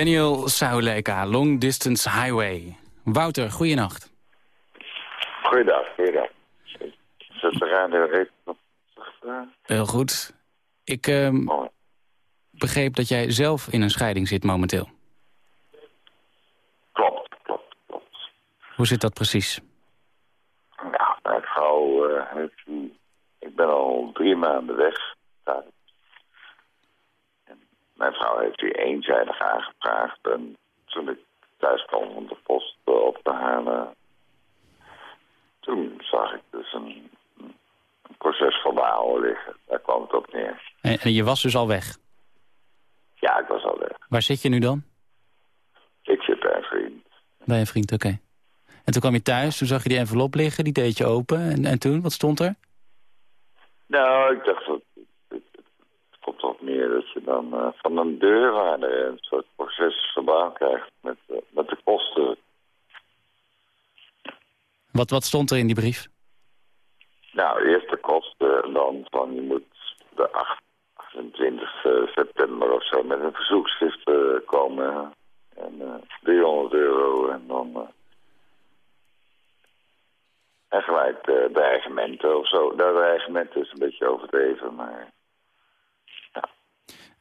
Daniel Sauleka, Long Distance Highway. Wouter, goeienacht. Goeiedag, goeiedag. Zet de radio even. Heel goed. Ik ehm, begreep dat jij zelf in een scheiding zit momenteel. Klopt, klopt, klopt. Hoe zit dat precies? Nou, mijn vrouw eh, heeft. Ik ben al drie maanden weg. Mijn vrouw heeft u eenzijdig aangevraagd. En toen ik thuis kwam om de post eh, op te halen... toen zag ik dus een, een proces van de oude liggen. Daar kwam het op neer. En, en je was dus al weg. Ja, ik was al weg. Waar zit je nu dan? Ik zit bij een vriend. Bij een vriend, oké. En toen kwam je thuis, toen zag je die envelop liggen, die deed je open. En, en toen, wat stond er? Nou, ik dacht, dat, het wat meer dat je dan eh, van een deurwaarder een soort proces verbaal krijgt met, eh, met de kosten. Wat, wat stond er in die brief? Nou, eerst de kosten en dan van je moet de 8 28 september of zo met een verzoekschrift eh, komen. En eh 300 euro en dan... eh, en gelijk eh, dreigementen of zo. Nou, dreigementen is een beetje overdreven, maar...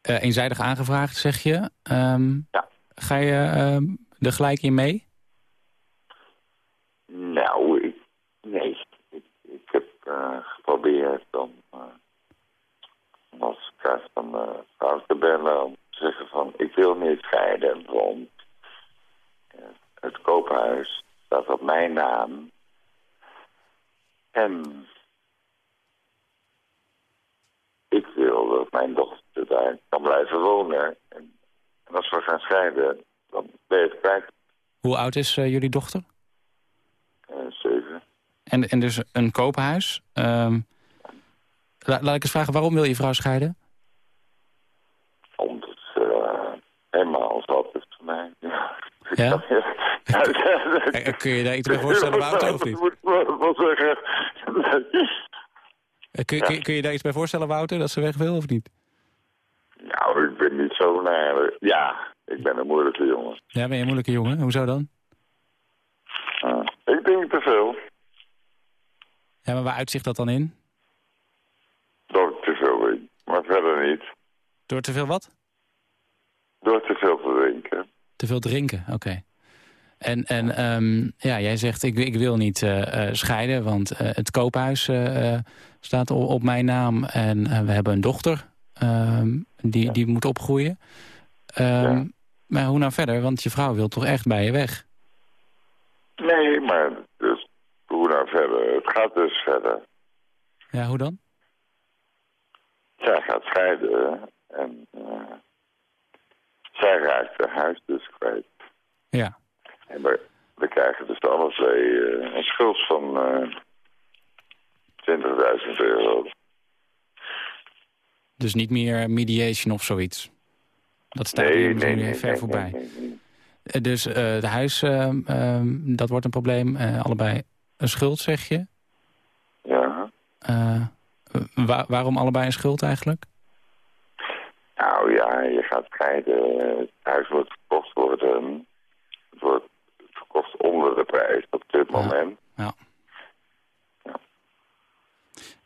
Eh, eenzijdig aangevraagd, zeg je. Ehm, Ja. Ga je ehm, er gelijk in mee? Nou, ik, nee. Ik, ik heb eh, geprobeerd om om als kaart van de vrouw te bellen om te zeggen van ik wil niet scheiden, want het koophuis staat op mijn naam. En ik wil dat mijn dochter daar kan blijven wonen. En, en als we gaan scheiden, dan ben je het kwijt. Hoe oud is eh, jullie dochter? Eh, zeven. En, en dus een koophuis. Ehm, la- laat ik eens vragen, waarom wil je vrouw scheiden? Omdat uh, helemaal zat is voor mij. Ja. Ja? Eh, Kun je daar iets bij voorstellen, Wouter, of niet? Ik moet wel zeggen. Eh, Kun, kun, kun je daar iets bij voorstellen, Wouter, dat ze weg wil of niet? Nou, ik ben niet zo naar... Ja, ik ben een moeilijke jongen. Ja, ben je een moeilijke jongen? Hoezo dan? Ah, ik denk te veel. Ja, maar waar uitzicht dat dan in? Door te veel weet. Maar verder niet. Door te veel wat? Door te veel te drinken. Te veel drinken, oké. En, en ehm, ja, jij zegt, ik, ik wil niet eh, eh, scheiden, want eh, het koophuis staat op, op mijn naam. En we hebben een dochter, ehm, die, die moet opgroeien. Ehm, Maar hoe nou verder? Want je vrouw wil toch echt bij je weg? Nee, maar dus, hoe nou verder? Het gaat dus verder. Ja, hoe dan? Zij gaat scheiden en eh, zij raakt haar huis dus kwijt. Ja. En we, we krijgen dus alle twee eh, een schuld van eh 20.000 euro. Dus niet meer mediation of zoiets? Dat stadium is nu ver voorbij. Eh, Dus eh het huis, ehm, ehm, dat wordt een probleem. Eh, allebei een schuld, zeg je? Ja. Eh, wa- waarom allebei een schuld eigenlijk? Nou ja, je gaat scheiden. Het huis moet verkocht worden. Het wordt verkocht onder de prijs op dit moment. Ja.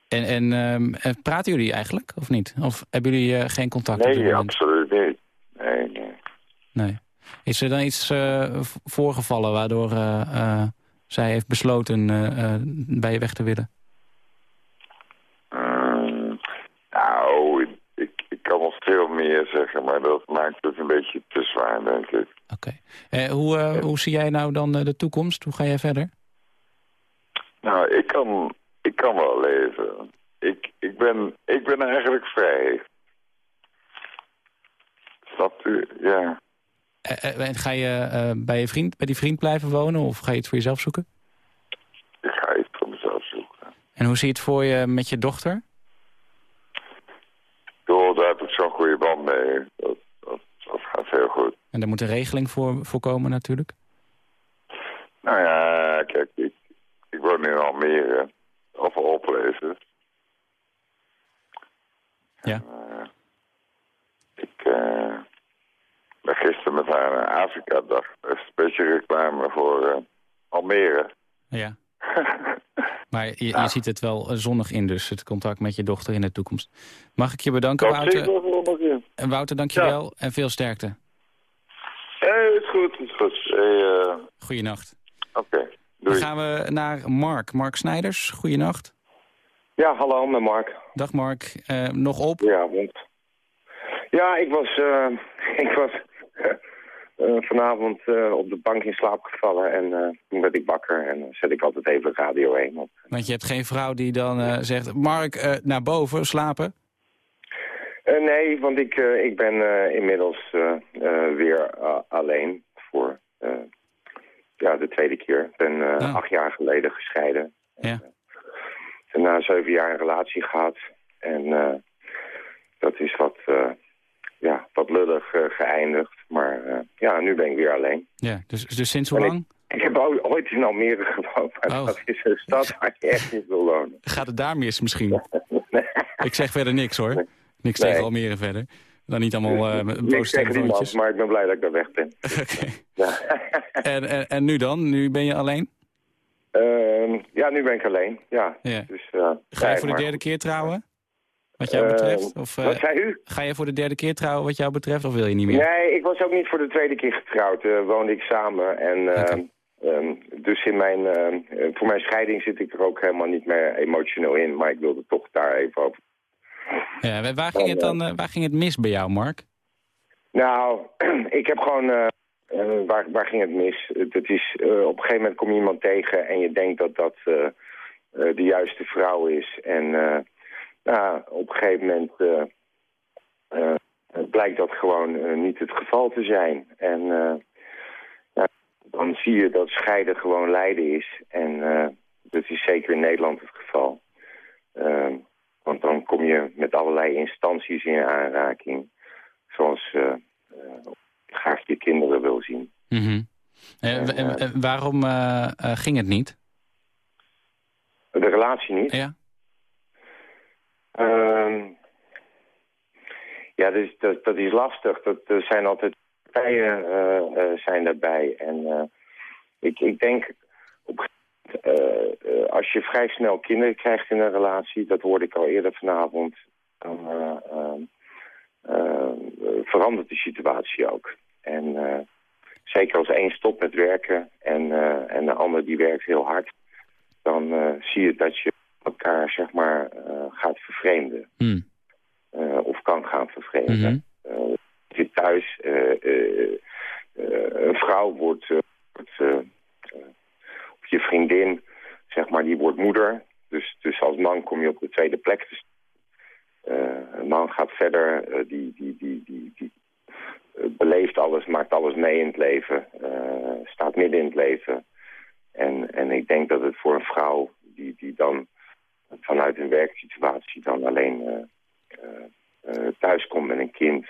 En, en ehm, eh, praten jullie eigenlijk, of niet? Of hebben jullie eh, geen contact Nee, absoluut niet. Nee, nee. Nee. Is er dan iets eh, voorgevallen waardoor zij heeft besloten bij je weg te willen? Mm, nou, ik, ik, ik kan nog veel meer zeggen, maar dat maakt het een beetje te zwaar, denk ik. Eh, hoe, eh, hoe zie jij nou dan eh, de toekomst? Hoe ga jij verder? Nou, ik kan, ik kan wel leven. Ik, ik, ben, ik ben eigenlijk vrij. Snapt u? Ja. Eh, eh, en ga je bij, je vriend, bij die vriend blijven wonen of ga je het voor jezelf zoeken? Ik ga iets voor mezelf zoeken. En hoe zie je het voor je met je dochter? Joh, daar heb ik zo'n goede band mee. Dat, dat, dat gaat heel goed. En daar moet een regeling voor, voor komen natuurlijk. Nou ja, kijk, ik, ik woon in Almere. Of oplezen. Ja. ik eh, ben gisteren met haar naar Afrika-dag. Een beetje reclame voor eh, Almere. Ja. Maar je, je ziet het wel eh, zonnig in dus, het contact met je dochter in de toekomst. Mag ik je bedanken, Dat ik Wouter? wel. En Wouter, dankjewel en veel sterkte. Hey, is goed, is goed. Hey, eh, Goeienacht. Oké, Dan doei. gaan we naar Mark. Mark Snijders, goeienacht. Ja, hallo, met Mark. Dag Mark. Eh, nog op? Ja, want... Ja, ik was, eh, ik was eh, vanavond eh, op de bank in slaap gevallen en eh, toen werd ik wakker en dan zet ik altijd even Radio 1 op. Want je hebt geen vrouw die dan zegt... Mark, naar boven, slapen? Nee, want ik, ik ben inmiddels weer alleen voor ja, de tweede keer. Ik ben eh, acht jaar geleden gescheiden. Ja. En na zeven jaar een relatie gehad. En dat is wat, ja, wat lullig eh, geëindigd. Maar eh, ja, nu ben ik weer alleen. Ja, dus, dus sinds hoe lang? Ik heb ooit in Almere gewoond, maar Oh. dat is een stad waar je echt niet wil wonen. Gaat het daar mis misschien? Ik zeg verder niks hoor. Niks Nee. tegen Almere verder. Dan niet allemaal niemand, boze maar ik ben blij dat ik daar weg ben. en, en, en nu dan? Nu ben je alleen? Ehm, ja, nu ben ik alleen. Ja. Ja. Dus, eh, Ga je nee, voor de derde keer trouwen? Wat jou Eh, betreft? Of, eh, wat zei u? Ga je voor de derde keer trouwen wat jou betreft of wil je niet meer? Nee, ik was ook niet voor de tweede keer getrouwd. eh woonde ik samen. En, ehm, dus in mijn, voor mijn scheiding zit ik er ook helemaal niet meer emotioneel in. Maar ik wilde toch daar even over. Ja, wa- waar, ging het dan, waar ging het mis bij jou, Mark? Nou, ik heb gewoon... waar, waar ging het mis? Het is, op een gegeven moment kom je iemand tegen en je denkt dat dat de juiste vrouw is. En nou, op een gegeven moment eh, eh, blijkt dat gewoon eh, niet het geval te zijn. En dan zie je dat scheiden gewoon lijden is. En dat is zeker in Nederland het geval. Want dan kom je met allerlei instanties in aanraking. Zoals graag je kinderen wil zien. Mhm. En- en waarom ging het niet? De relatie niet? Ja. Ehm, ja, dat, dat is lastig. Dat, er zijn altijd partijen eh, eh, zijn daarbij. En eh, ik, ik denk, als je vrij snel kinderen krijgt in een relatie... dat hoorde ik al eerder vanavond... dan eh, ehm, eh, verandert de situatie ook. En zeker als één stopt met werken en, en de ander die werkt heel hard... dan zie je dat je elkaar zeg maar eh, gaat vervreemden. Eh, of kan gaan vervreemden. Je thuis, een vrouw wordt, wordt of je vriendin, zeg maar, die wordt moeder. Dus, dus als man kom je op de tweede plek te staan. Eh, een man gaat verder, die, die, die, die, die beleeft alles, maakt alles mee in het leven, staat midden in het leven. En, en ik denk dat het voor een vrouw die, die dan vanuit een werksituatie dan alleen eh, eh, eh, thuis komt met een kind,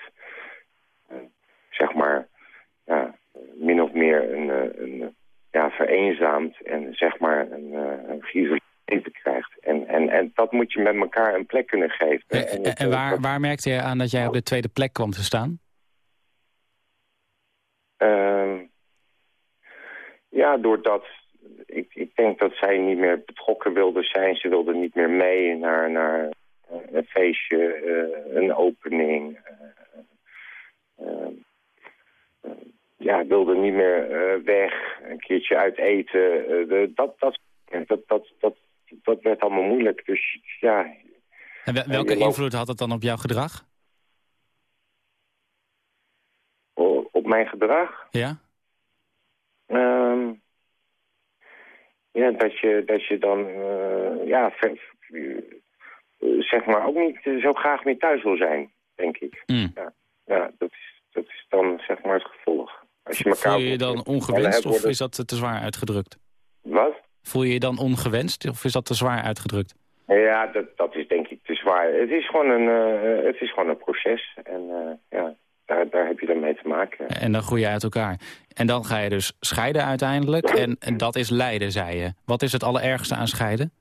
zeg maar, ja, min of meer een, een ja, vereenzaamt en zeg maar een, een geïsoleerd leven krijgt. En, en, en dat moet je met elkaar een plek kunnen geven. En En, het, en waar, waar merkte je aan dat jij op de tweede plek kwam te staan? Ehm, ja, doordat ik, denk dat zij niet meer betrokken wilde zijn. Ze wilde niet meer mee naar, naar eh, een feestje, eh, een opening. eh, ja, wilde niet meer weg, een keertje uit eten. de, dat, dat, dat, dat, dat, dat werd allemaal moeilijk. Dus ja, En wel- welke invloed had het dan op jouw gedrag? o- op mijn gedrag. Ja? Ja, dat je, dat je dan, eh, ja, eh, zeg maar, ook niet zo graag meer thuis wil zijn, denk ik. Mm. Ja, ja dat, is, dat is dan, zeg maar, het gevolg. Als je Voel je je dan ongewenst of is dat te zwaar uitgedrukt? Wat? Voel je je dan ongewenst of is dat te zwaar uitgedrukt? Ja, dat, dat is denk ik te zwaar. Het is gewoon een, eh, het is gewoon een proces. En ja, daar, daar heb je dan mee te maken. En dan groei je uit elkaar. En dan ga je dus scheiden uiteindelijk. En, en dat is lijden, zei je. Wat is het allerergste aan scheiden?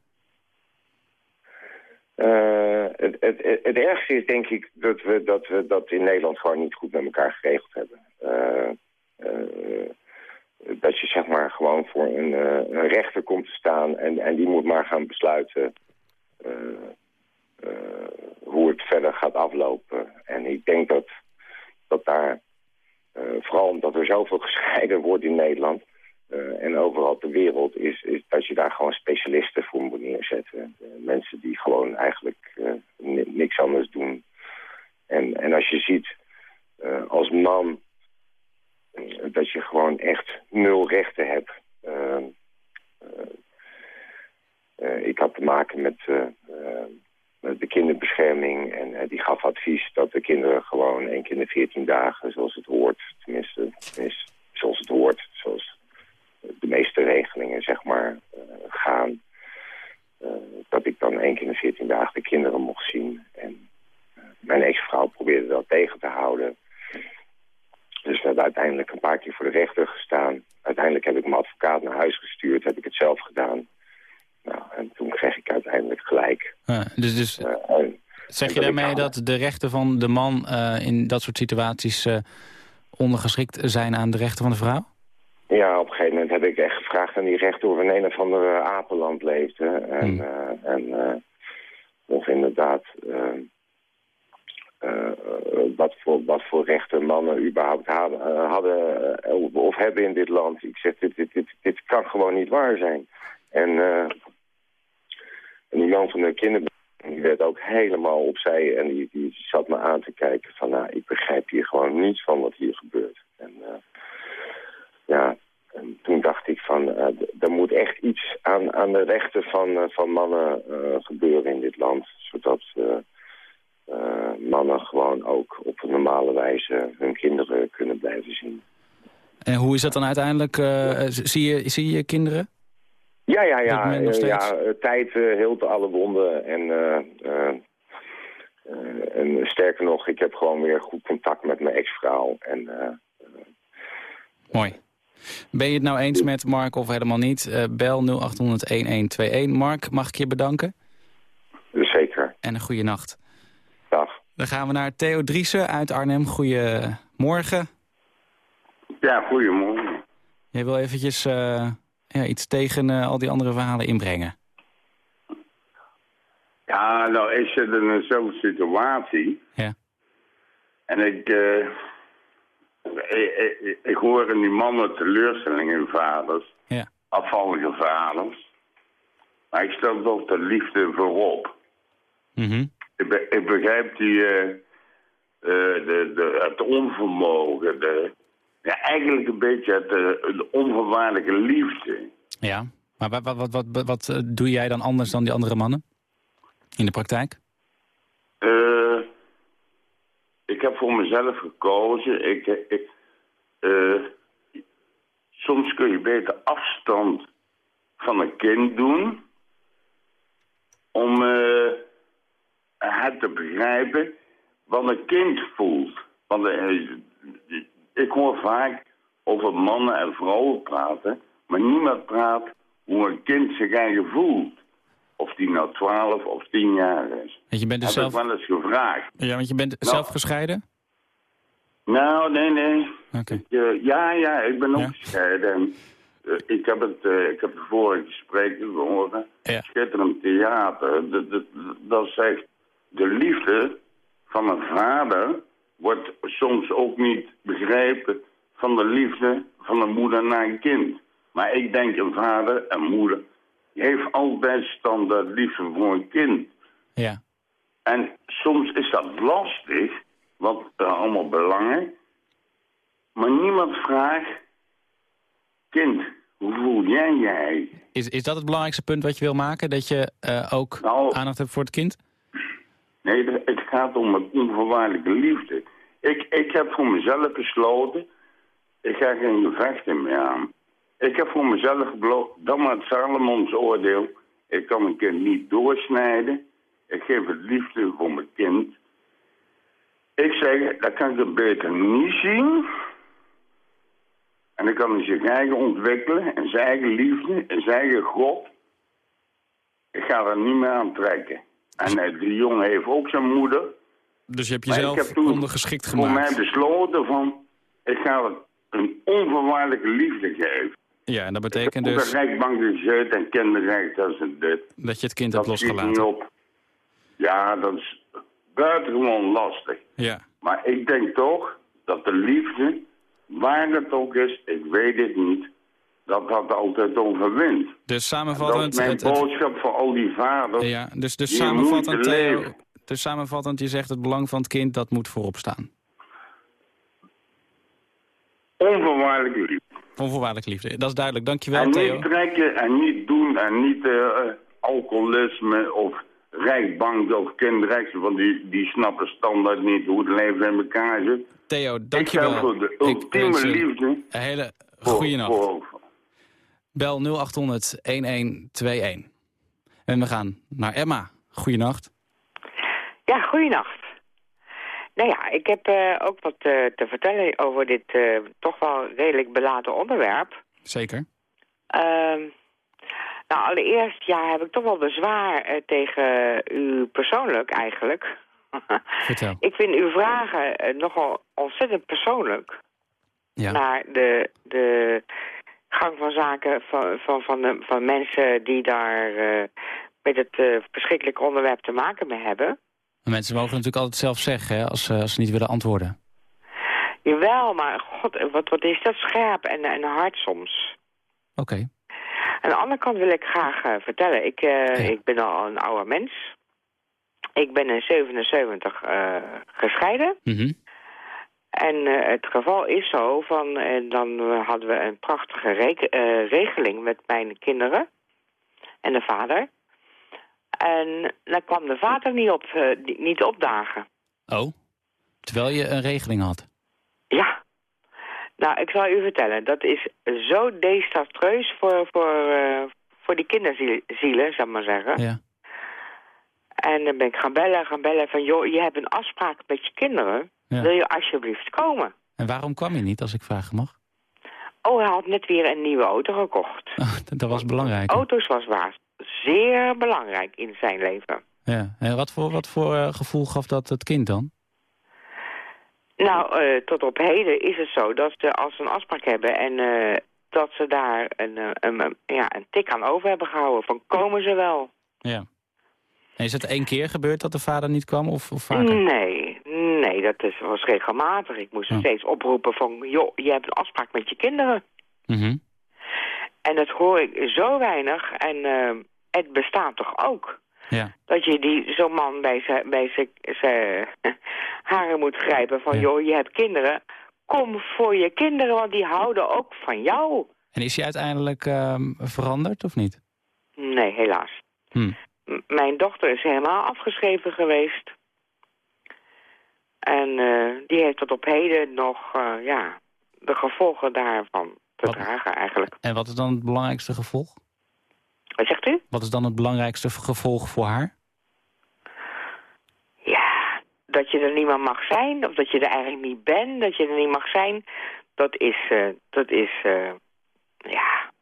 Eh, het, het, het, ergste is denk ik dat we, dat we dat in Nederland gewoon niet goed met elkaar geregeld hebben. Eh, eh, dat je zeg maar gewoon voor een, een rechter komt te staan en, en die moet maar gaan besluiten hoe het verder gaat aflopen. En ik denk dat, dat daar, eh, vooral omdat er zoveel gescheiden wordt in Nederland eh, en overal ter wereld, is, is dat je daar gewoon specialisten voor moet neerzetten. Eh, mensen die gewoon eigenlijk eh, ni- niks anders doen. En, en als je ziet eh, als man eh, dat je gewoon echt nul rechten hebt. Eh, eh, eh, ik had te maken met, eh, eh, met de kinderbescherming en eh, die gaf advies dat de kinderen gewoon één keer in de 14 dagen, zoals het hoort, tenminste, tenminste zoals het hoort, zoals de meeste regelingen zeg maar eh, gaan, eh, dat ik dan één keer in de 14 dagen de kinderen mocht zien. En eh, mijn ex-vrouw probeerde dat tegen te houden. Dus we hebben uiteindelijk een paar keer voor de rechter gestaan. Uiteindelijk heb ik mijn advocaat naar huis gestuurd, heb ik het zelf gedaan. Nou, en toen kreeg ik uiteindelijk gelijk. Ja, dus dus Eh, en- zeg je daarmee dat de rechten van de man eh, in dat soort situaties eh, ondergeschikt zijn aan de rechten van de vrouw? Ja, op een gegeven moment heb ik echt gevraagd aan die rechter of in een of ander eh, apenland leefde. En, en eh, of inderdaad wat, voor, wat voor rechten mannen überhaupt hadden, hadden of hebben in dit land. Ik zeg, dit, dit, dit, dit kan gewoon niet waar zijn. En, en die man van de kinderbescherming die werd ook helemaal opzij en die, die zat me aan te kijken van, nou, ik begrijp hier gewoon niets van wat hier gebeurt. En eh, ja, en toen dacht ik van, d- er moet echt iets aan, aan de rechten van, eh, van mannen gebeuren in dit land. Zodat mannen gewoon ook op een normale wijze hun kinderen kunnen blijven zien. En hoe is dat dan uiteindelijk? zie, je, zie je kinderen? Ja, ja, ja. eh, ja eh, tijd eh, heelt alle wonden. En, eh, eh, eh, en sterker nog, ik heb gewoon weer goed contact met mijn ex-vrouw. En eh, Mooi. Ben je het nou eens met Mark of helemaal niet? Eh, bel 0800-1121. Mark, mag ik je bedanken? zeker. En een goede nacht. Dag. Dan gaan we naar Theo Driessen uit Arnhem. Goedemorgen. Ja, goedemorgen. Jij wil eventjes eh, ja, iets tegen eh, al die andere verhalen inbrengen. Ja, nou, ik zit in een zo'n situatie. Ja. En ik, eh, ik, ik, ik hoor in die mannen teleurstelling in vaders. Ja. Afvallige vaders. Maar ik stel toch de liefde voorop. Mhm. Ik, be- ik begrijp die, eh, eh, de, de, het onvermogen. De, ja, eigenlijk een beetje het, eh, de onvoorwaardelijke liefde. Ja. Maar wat, wat, wat, wat, wat eh, doe jij dan anders dan die andere mannen? In de praktijk? Eh, ik heb voor mezelf gekozen. Ik, ik, eh, soms kun je beter afstand van een kind doen... om eh, het te begrijpen wat een kind voelt. Want eh, ik hoor vaak over mannen en vrouwen praten... maar niemand praat hoe een kind zich eigen voelt. Of die nou 12 of 10 jaar is. Want je bent dus heb zelf... ik wel eens gevraagd. Ja, want je bent Nou. zelf gescheiden? Nou, nee, nee. Ik, eh, ja, ja, ik ben ook gescheiden. En, eh, ik, heb het, eh, ik heb de vorige gesprekken gehoord. Ja. Schitterend theater. Dat zegt, de liefde van een vader wordt soms ook niet begrepen van de liefde van een moeder naar een kind. Maar ik denk een vader en moeder heeft altijd standaard liefde voor een kind. Ja. En soms is dat lastig, want er zijn allemaal belangen. Maar niemand vraagt, kind, hoe voel jij jij? Is, is dat het belangrijkste punt wat je wil maken? Dat je eh, ook Nou. aandacht hebt voor het kind? Nee, het gaat om een onvoorwaardelijke liefde. Ik, ik heb voor mezelf besloten, ik ga geen gevechten meer aan. Ik heb voor mezelf besloten, dan maar het Salomons oordeel. Ik kan mijn kind niet doorsnijden. Ik geef het liefde voor mijn kind. Ik zeg, dat kan ik het beter niet zien. En dan kan hij zich eigen ontwikkelen en zijn eigen liefde en zijn eigen God. Ik ga er niet meer aan trekken. En eh, die jongen heeft ook zijn moeder. Dus je hebt jezelf heb ondergeschikt voor mij gemaakt. besloten van... Ik ga het een onvoorwaardelijke liefde geven. Ja, en dat betekent Op de dus rechtbank gezet en kinderrecht, dat is een dit. dat je het kind Dat hebt losgelaten. op. Ja, dat is buitengewoon lastig. Ja. Maar ik denk toch dat de liefde, waar het ook is, ik weet het niet, dat dat altijd overwint. Dus Dat is samenvattend... mijn het- het- boodschap voor al die vaders. ja, dus, dus samenvattend, Theo. Dus samenvattend, je zegt het belang van het kind, dat moet voorop staan. Onvoorwaardelijke liefde. Onvoorwaardelijke liefde, dat is duidelijk. Dankjewel, En Theo. niet trekken en niet doen en niet eh, alcoholisme of rijkbank of kinderrechten, want die, die snappen standaard niet hoe het leven in elkaar zit. Theo, Ik dankjewel. voor de Ik ultieme liefde. Een hele goede nacht. voor- Bel 0800 1121. En we gaan naar Emma. Goeienacht. Ja, goeienacht. Nou ja, ik heb eh, ook wat eh, te vertellen over dit eh, toch wel redelijk beladen onderwerp. Zeker. Ehm, nou, allereerst ja, heb ik toch wel bezwaar tegen u persoonlijk eigenlijk. Vertel. ik vind uw vragen nogal ontzettend persoonlijk. Ja. Naar de, de gang van zaken van, van, van, de, van mensen die daar met het verschrikkelijke onderwerp te maken mee hebben. Mensen mogen natuurlijk altijd zelf zeggen hè, als, ze- als ze niet willen antwoorden. Jawel, maar god, wat, wat is dat scherp en, en hard soms. Oké. Aan de andere kant wil ik graag eh, vertellen. Ik, eh, ik ben al een oude mens. Ik ben in 77 eh, gescheiden. Mhm. En het geval is zo van... En dan hadden we een prachtige regeling met mijn kinderen. En de vader. En dan kwam de vader niet, op, eh, niet opdagen. Oh, terwijl je een regeling had. Ja. Nou, ik zal u vertellen. Dat is zo desastreus voor, voor, eh, voor die kinderzielen, zal ik maar zeggen. Ja. En dan ben ik gaan bellen, gaan bellen van... joh, je hebt een afspraak met je kinderen. Ja. Wil je alsjeblieft komen? En waarom kwam je niet, als ik vragen mag? Oh, hij had net weer een nieuwe auto gekocht. Dat, dat was belangrijk. Auto's was waar zeer belangrijk in zijn leven. Ja. En wat voor, wat voor eh, gevoel gaf dat het kind dan? Nou, eh, tot op heden is het zo dat ze als ze een afspraak hebben... en eh, dat ze daar een, een, een- ja, een tik aan over hebben gehouden. Van komen ze wel? Ja. En is het één keer gebeurd dat de vader niet kwam of, of vaker? Nee, nee, dat is, was regelmatig. Ik moest Oh. steeds oproepen van... joh, je hebt een afspraak met je kinderen. Mhm. En dat hoor ik zo weinig. En het bestaat toch ook. Ja. Dat je die zo'n man bij zijn bij zijn- zijn haren moet grijpen van... joh, je hebt kinderen. Kom voor je kinderen, want die houden ook van jou. En is hij uiteindelijk ehm, veranderd of niet? Nee, helaas. Hm. Mijn dochter is helemaal afgeschreven geweest. En eh, die heeft tot op heden nog eh, ja, de gevolgen daarvan te dragen eigenlijk. En wat is dan het belangrijkste gevolg? Wat zegt u? Wat is dan het belangrijkste gevolg voor haar? Ja, dat je er niet meer mag zijn, of dat je er eigenlijk niet bent, dat je er niet mag zijn, dat is, eh, dat is, eh, ja,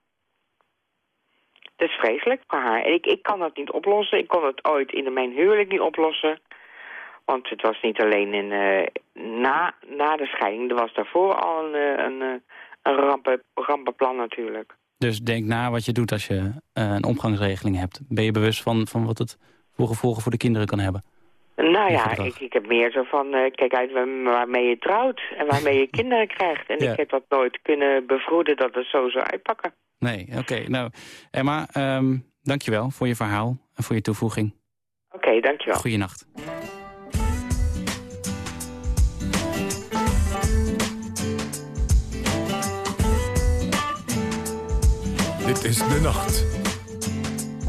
dat is vreselijk voor haar. En ik, ik kan dat niet oplossen. Ik kon het ooit in mijn huwelijk niet oplossen. Want het was niet alleen in, eh, na, na de scheiding, er was daarvoor al een, een, een rampen, rampenplan natuurlijk. Dus denk na wat je doet als je eh, een omgangsregeling hebt. Ben je bewust van, van wat het voor gevolgen voor de kinderen kan hebben? Nou ja, ik, ik heb meer zo van, eh, kijk uit waar- waarmee je trouwt en waarmee je kinderen krijgt. En Ja. ik heb dat nooit kunnen bevroeden dat het zo zou uitpakken. Nee, oké. Nou, Emma, ehm dankjewel voor je verhaal en voor je toevoeging. Oké, dankjewel. Goeienacht. Is de nacht.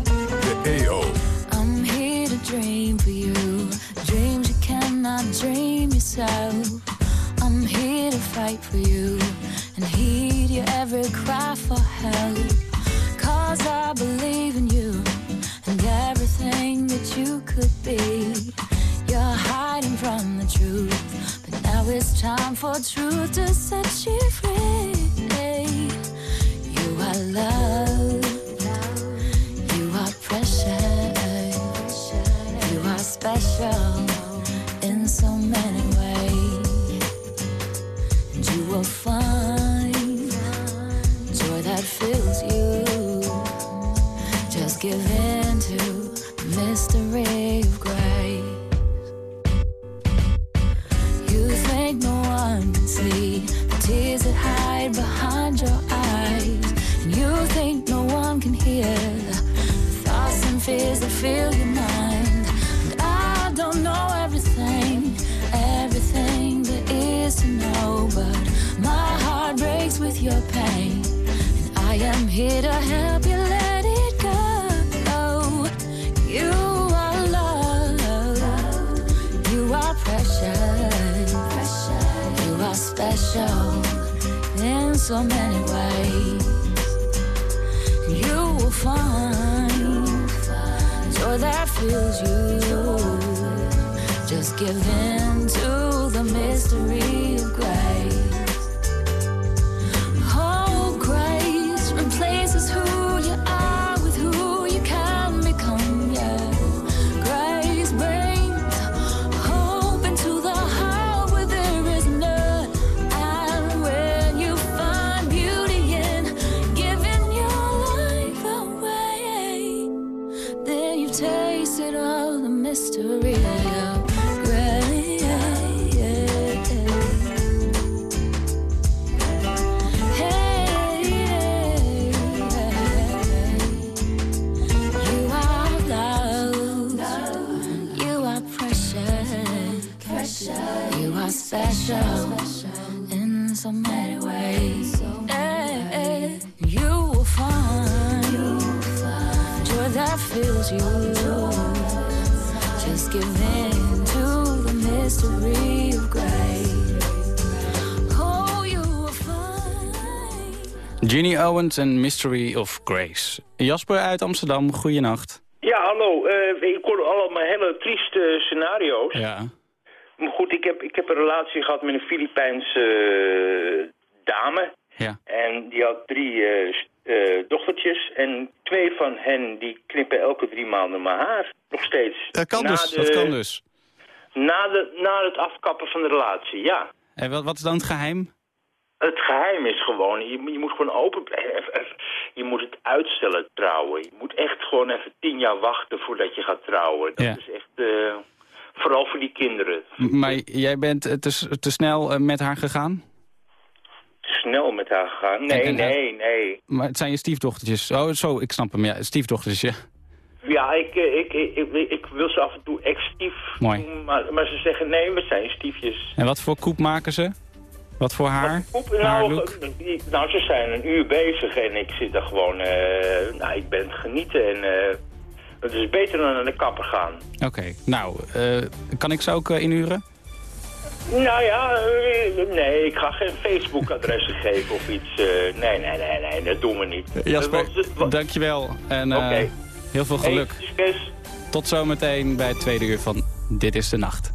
De EO. I'm here to dream for you. Dreams you cannot dream yourself. I'm here to fight for you and heed your every cry for help. Cause I believe in you and everything that you could be. You're hiding from the truth, but now it's time for truth to set you free. love. Special in so many ways. You will find joy that fills you. Just give in to the mystery of grace. You. Just give in to the mystery of grace. Oh, you will find. Ginny Owens en Mystery of Grace. Jasper uit Amsterdam, goeienacht. Ja, hallo. Eh, ik hoor allemaal hele trieste scenario's. Ja. Maar goed, ik heb, ik heb een relatie gehad met een Filipijnse eh, dame. Ja. En die had drie eh, eh, dochtertjes. En twee van hen die knippen elke drie maanden mijn haar. Nog steeds. Dat kan Na dus, de- dat kan dus. Na, de, na het afkappen van de relatie, ja. En wat, wat is dan het geheim? Het geheim is gewoon, je, je moet gewoon open blijven. Je moet het uitstellen, trouwen. Je moet echt gewoon even tien jaar wachten voordat je gaat trouwen. Dat Ja. is echt, eh, vooral voor die kinderen. M- Maar jij bent eh, te, snel met haar gegaan? Snel met haar gegaan. Nee, En- en- nee, nee. Maar het zijn je stiefdochtertjes. Oh, zo, ik snap hem. Ja, stiefdochtertjes, ja. Ja, ik, eh, ik, ik, ik, wil ze af en toe ex-stief Mooi. doen, maar, maar ze zeggen nee, we zijn stiefjes. En wat voor koep maken ze? Wat voor haar? Oep, Haar nou, eh, nou, ze zijn een uur bezig en ik zit er gewoon, eh, nou, ik ben het genieten en eh, het is beter dan naar de kapper gaan. Oké, nou, kan ik ze ook inhuren? Nou ja, eh, nee, ik ga geen Facebook-adressen geven of iets. eh, nee, nee, nee, nee, dat doen we niet. Jasper, Eh, want- dankjewel. En heel veel geluk. Tot zometeen bij het tweede uur van Dit is de Nacht.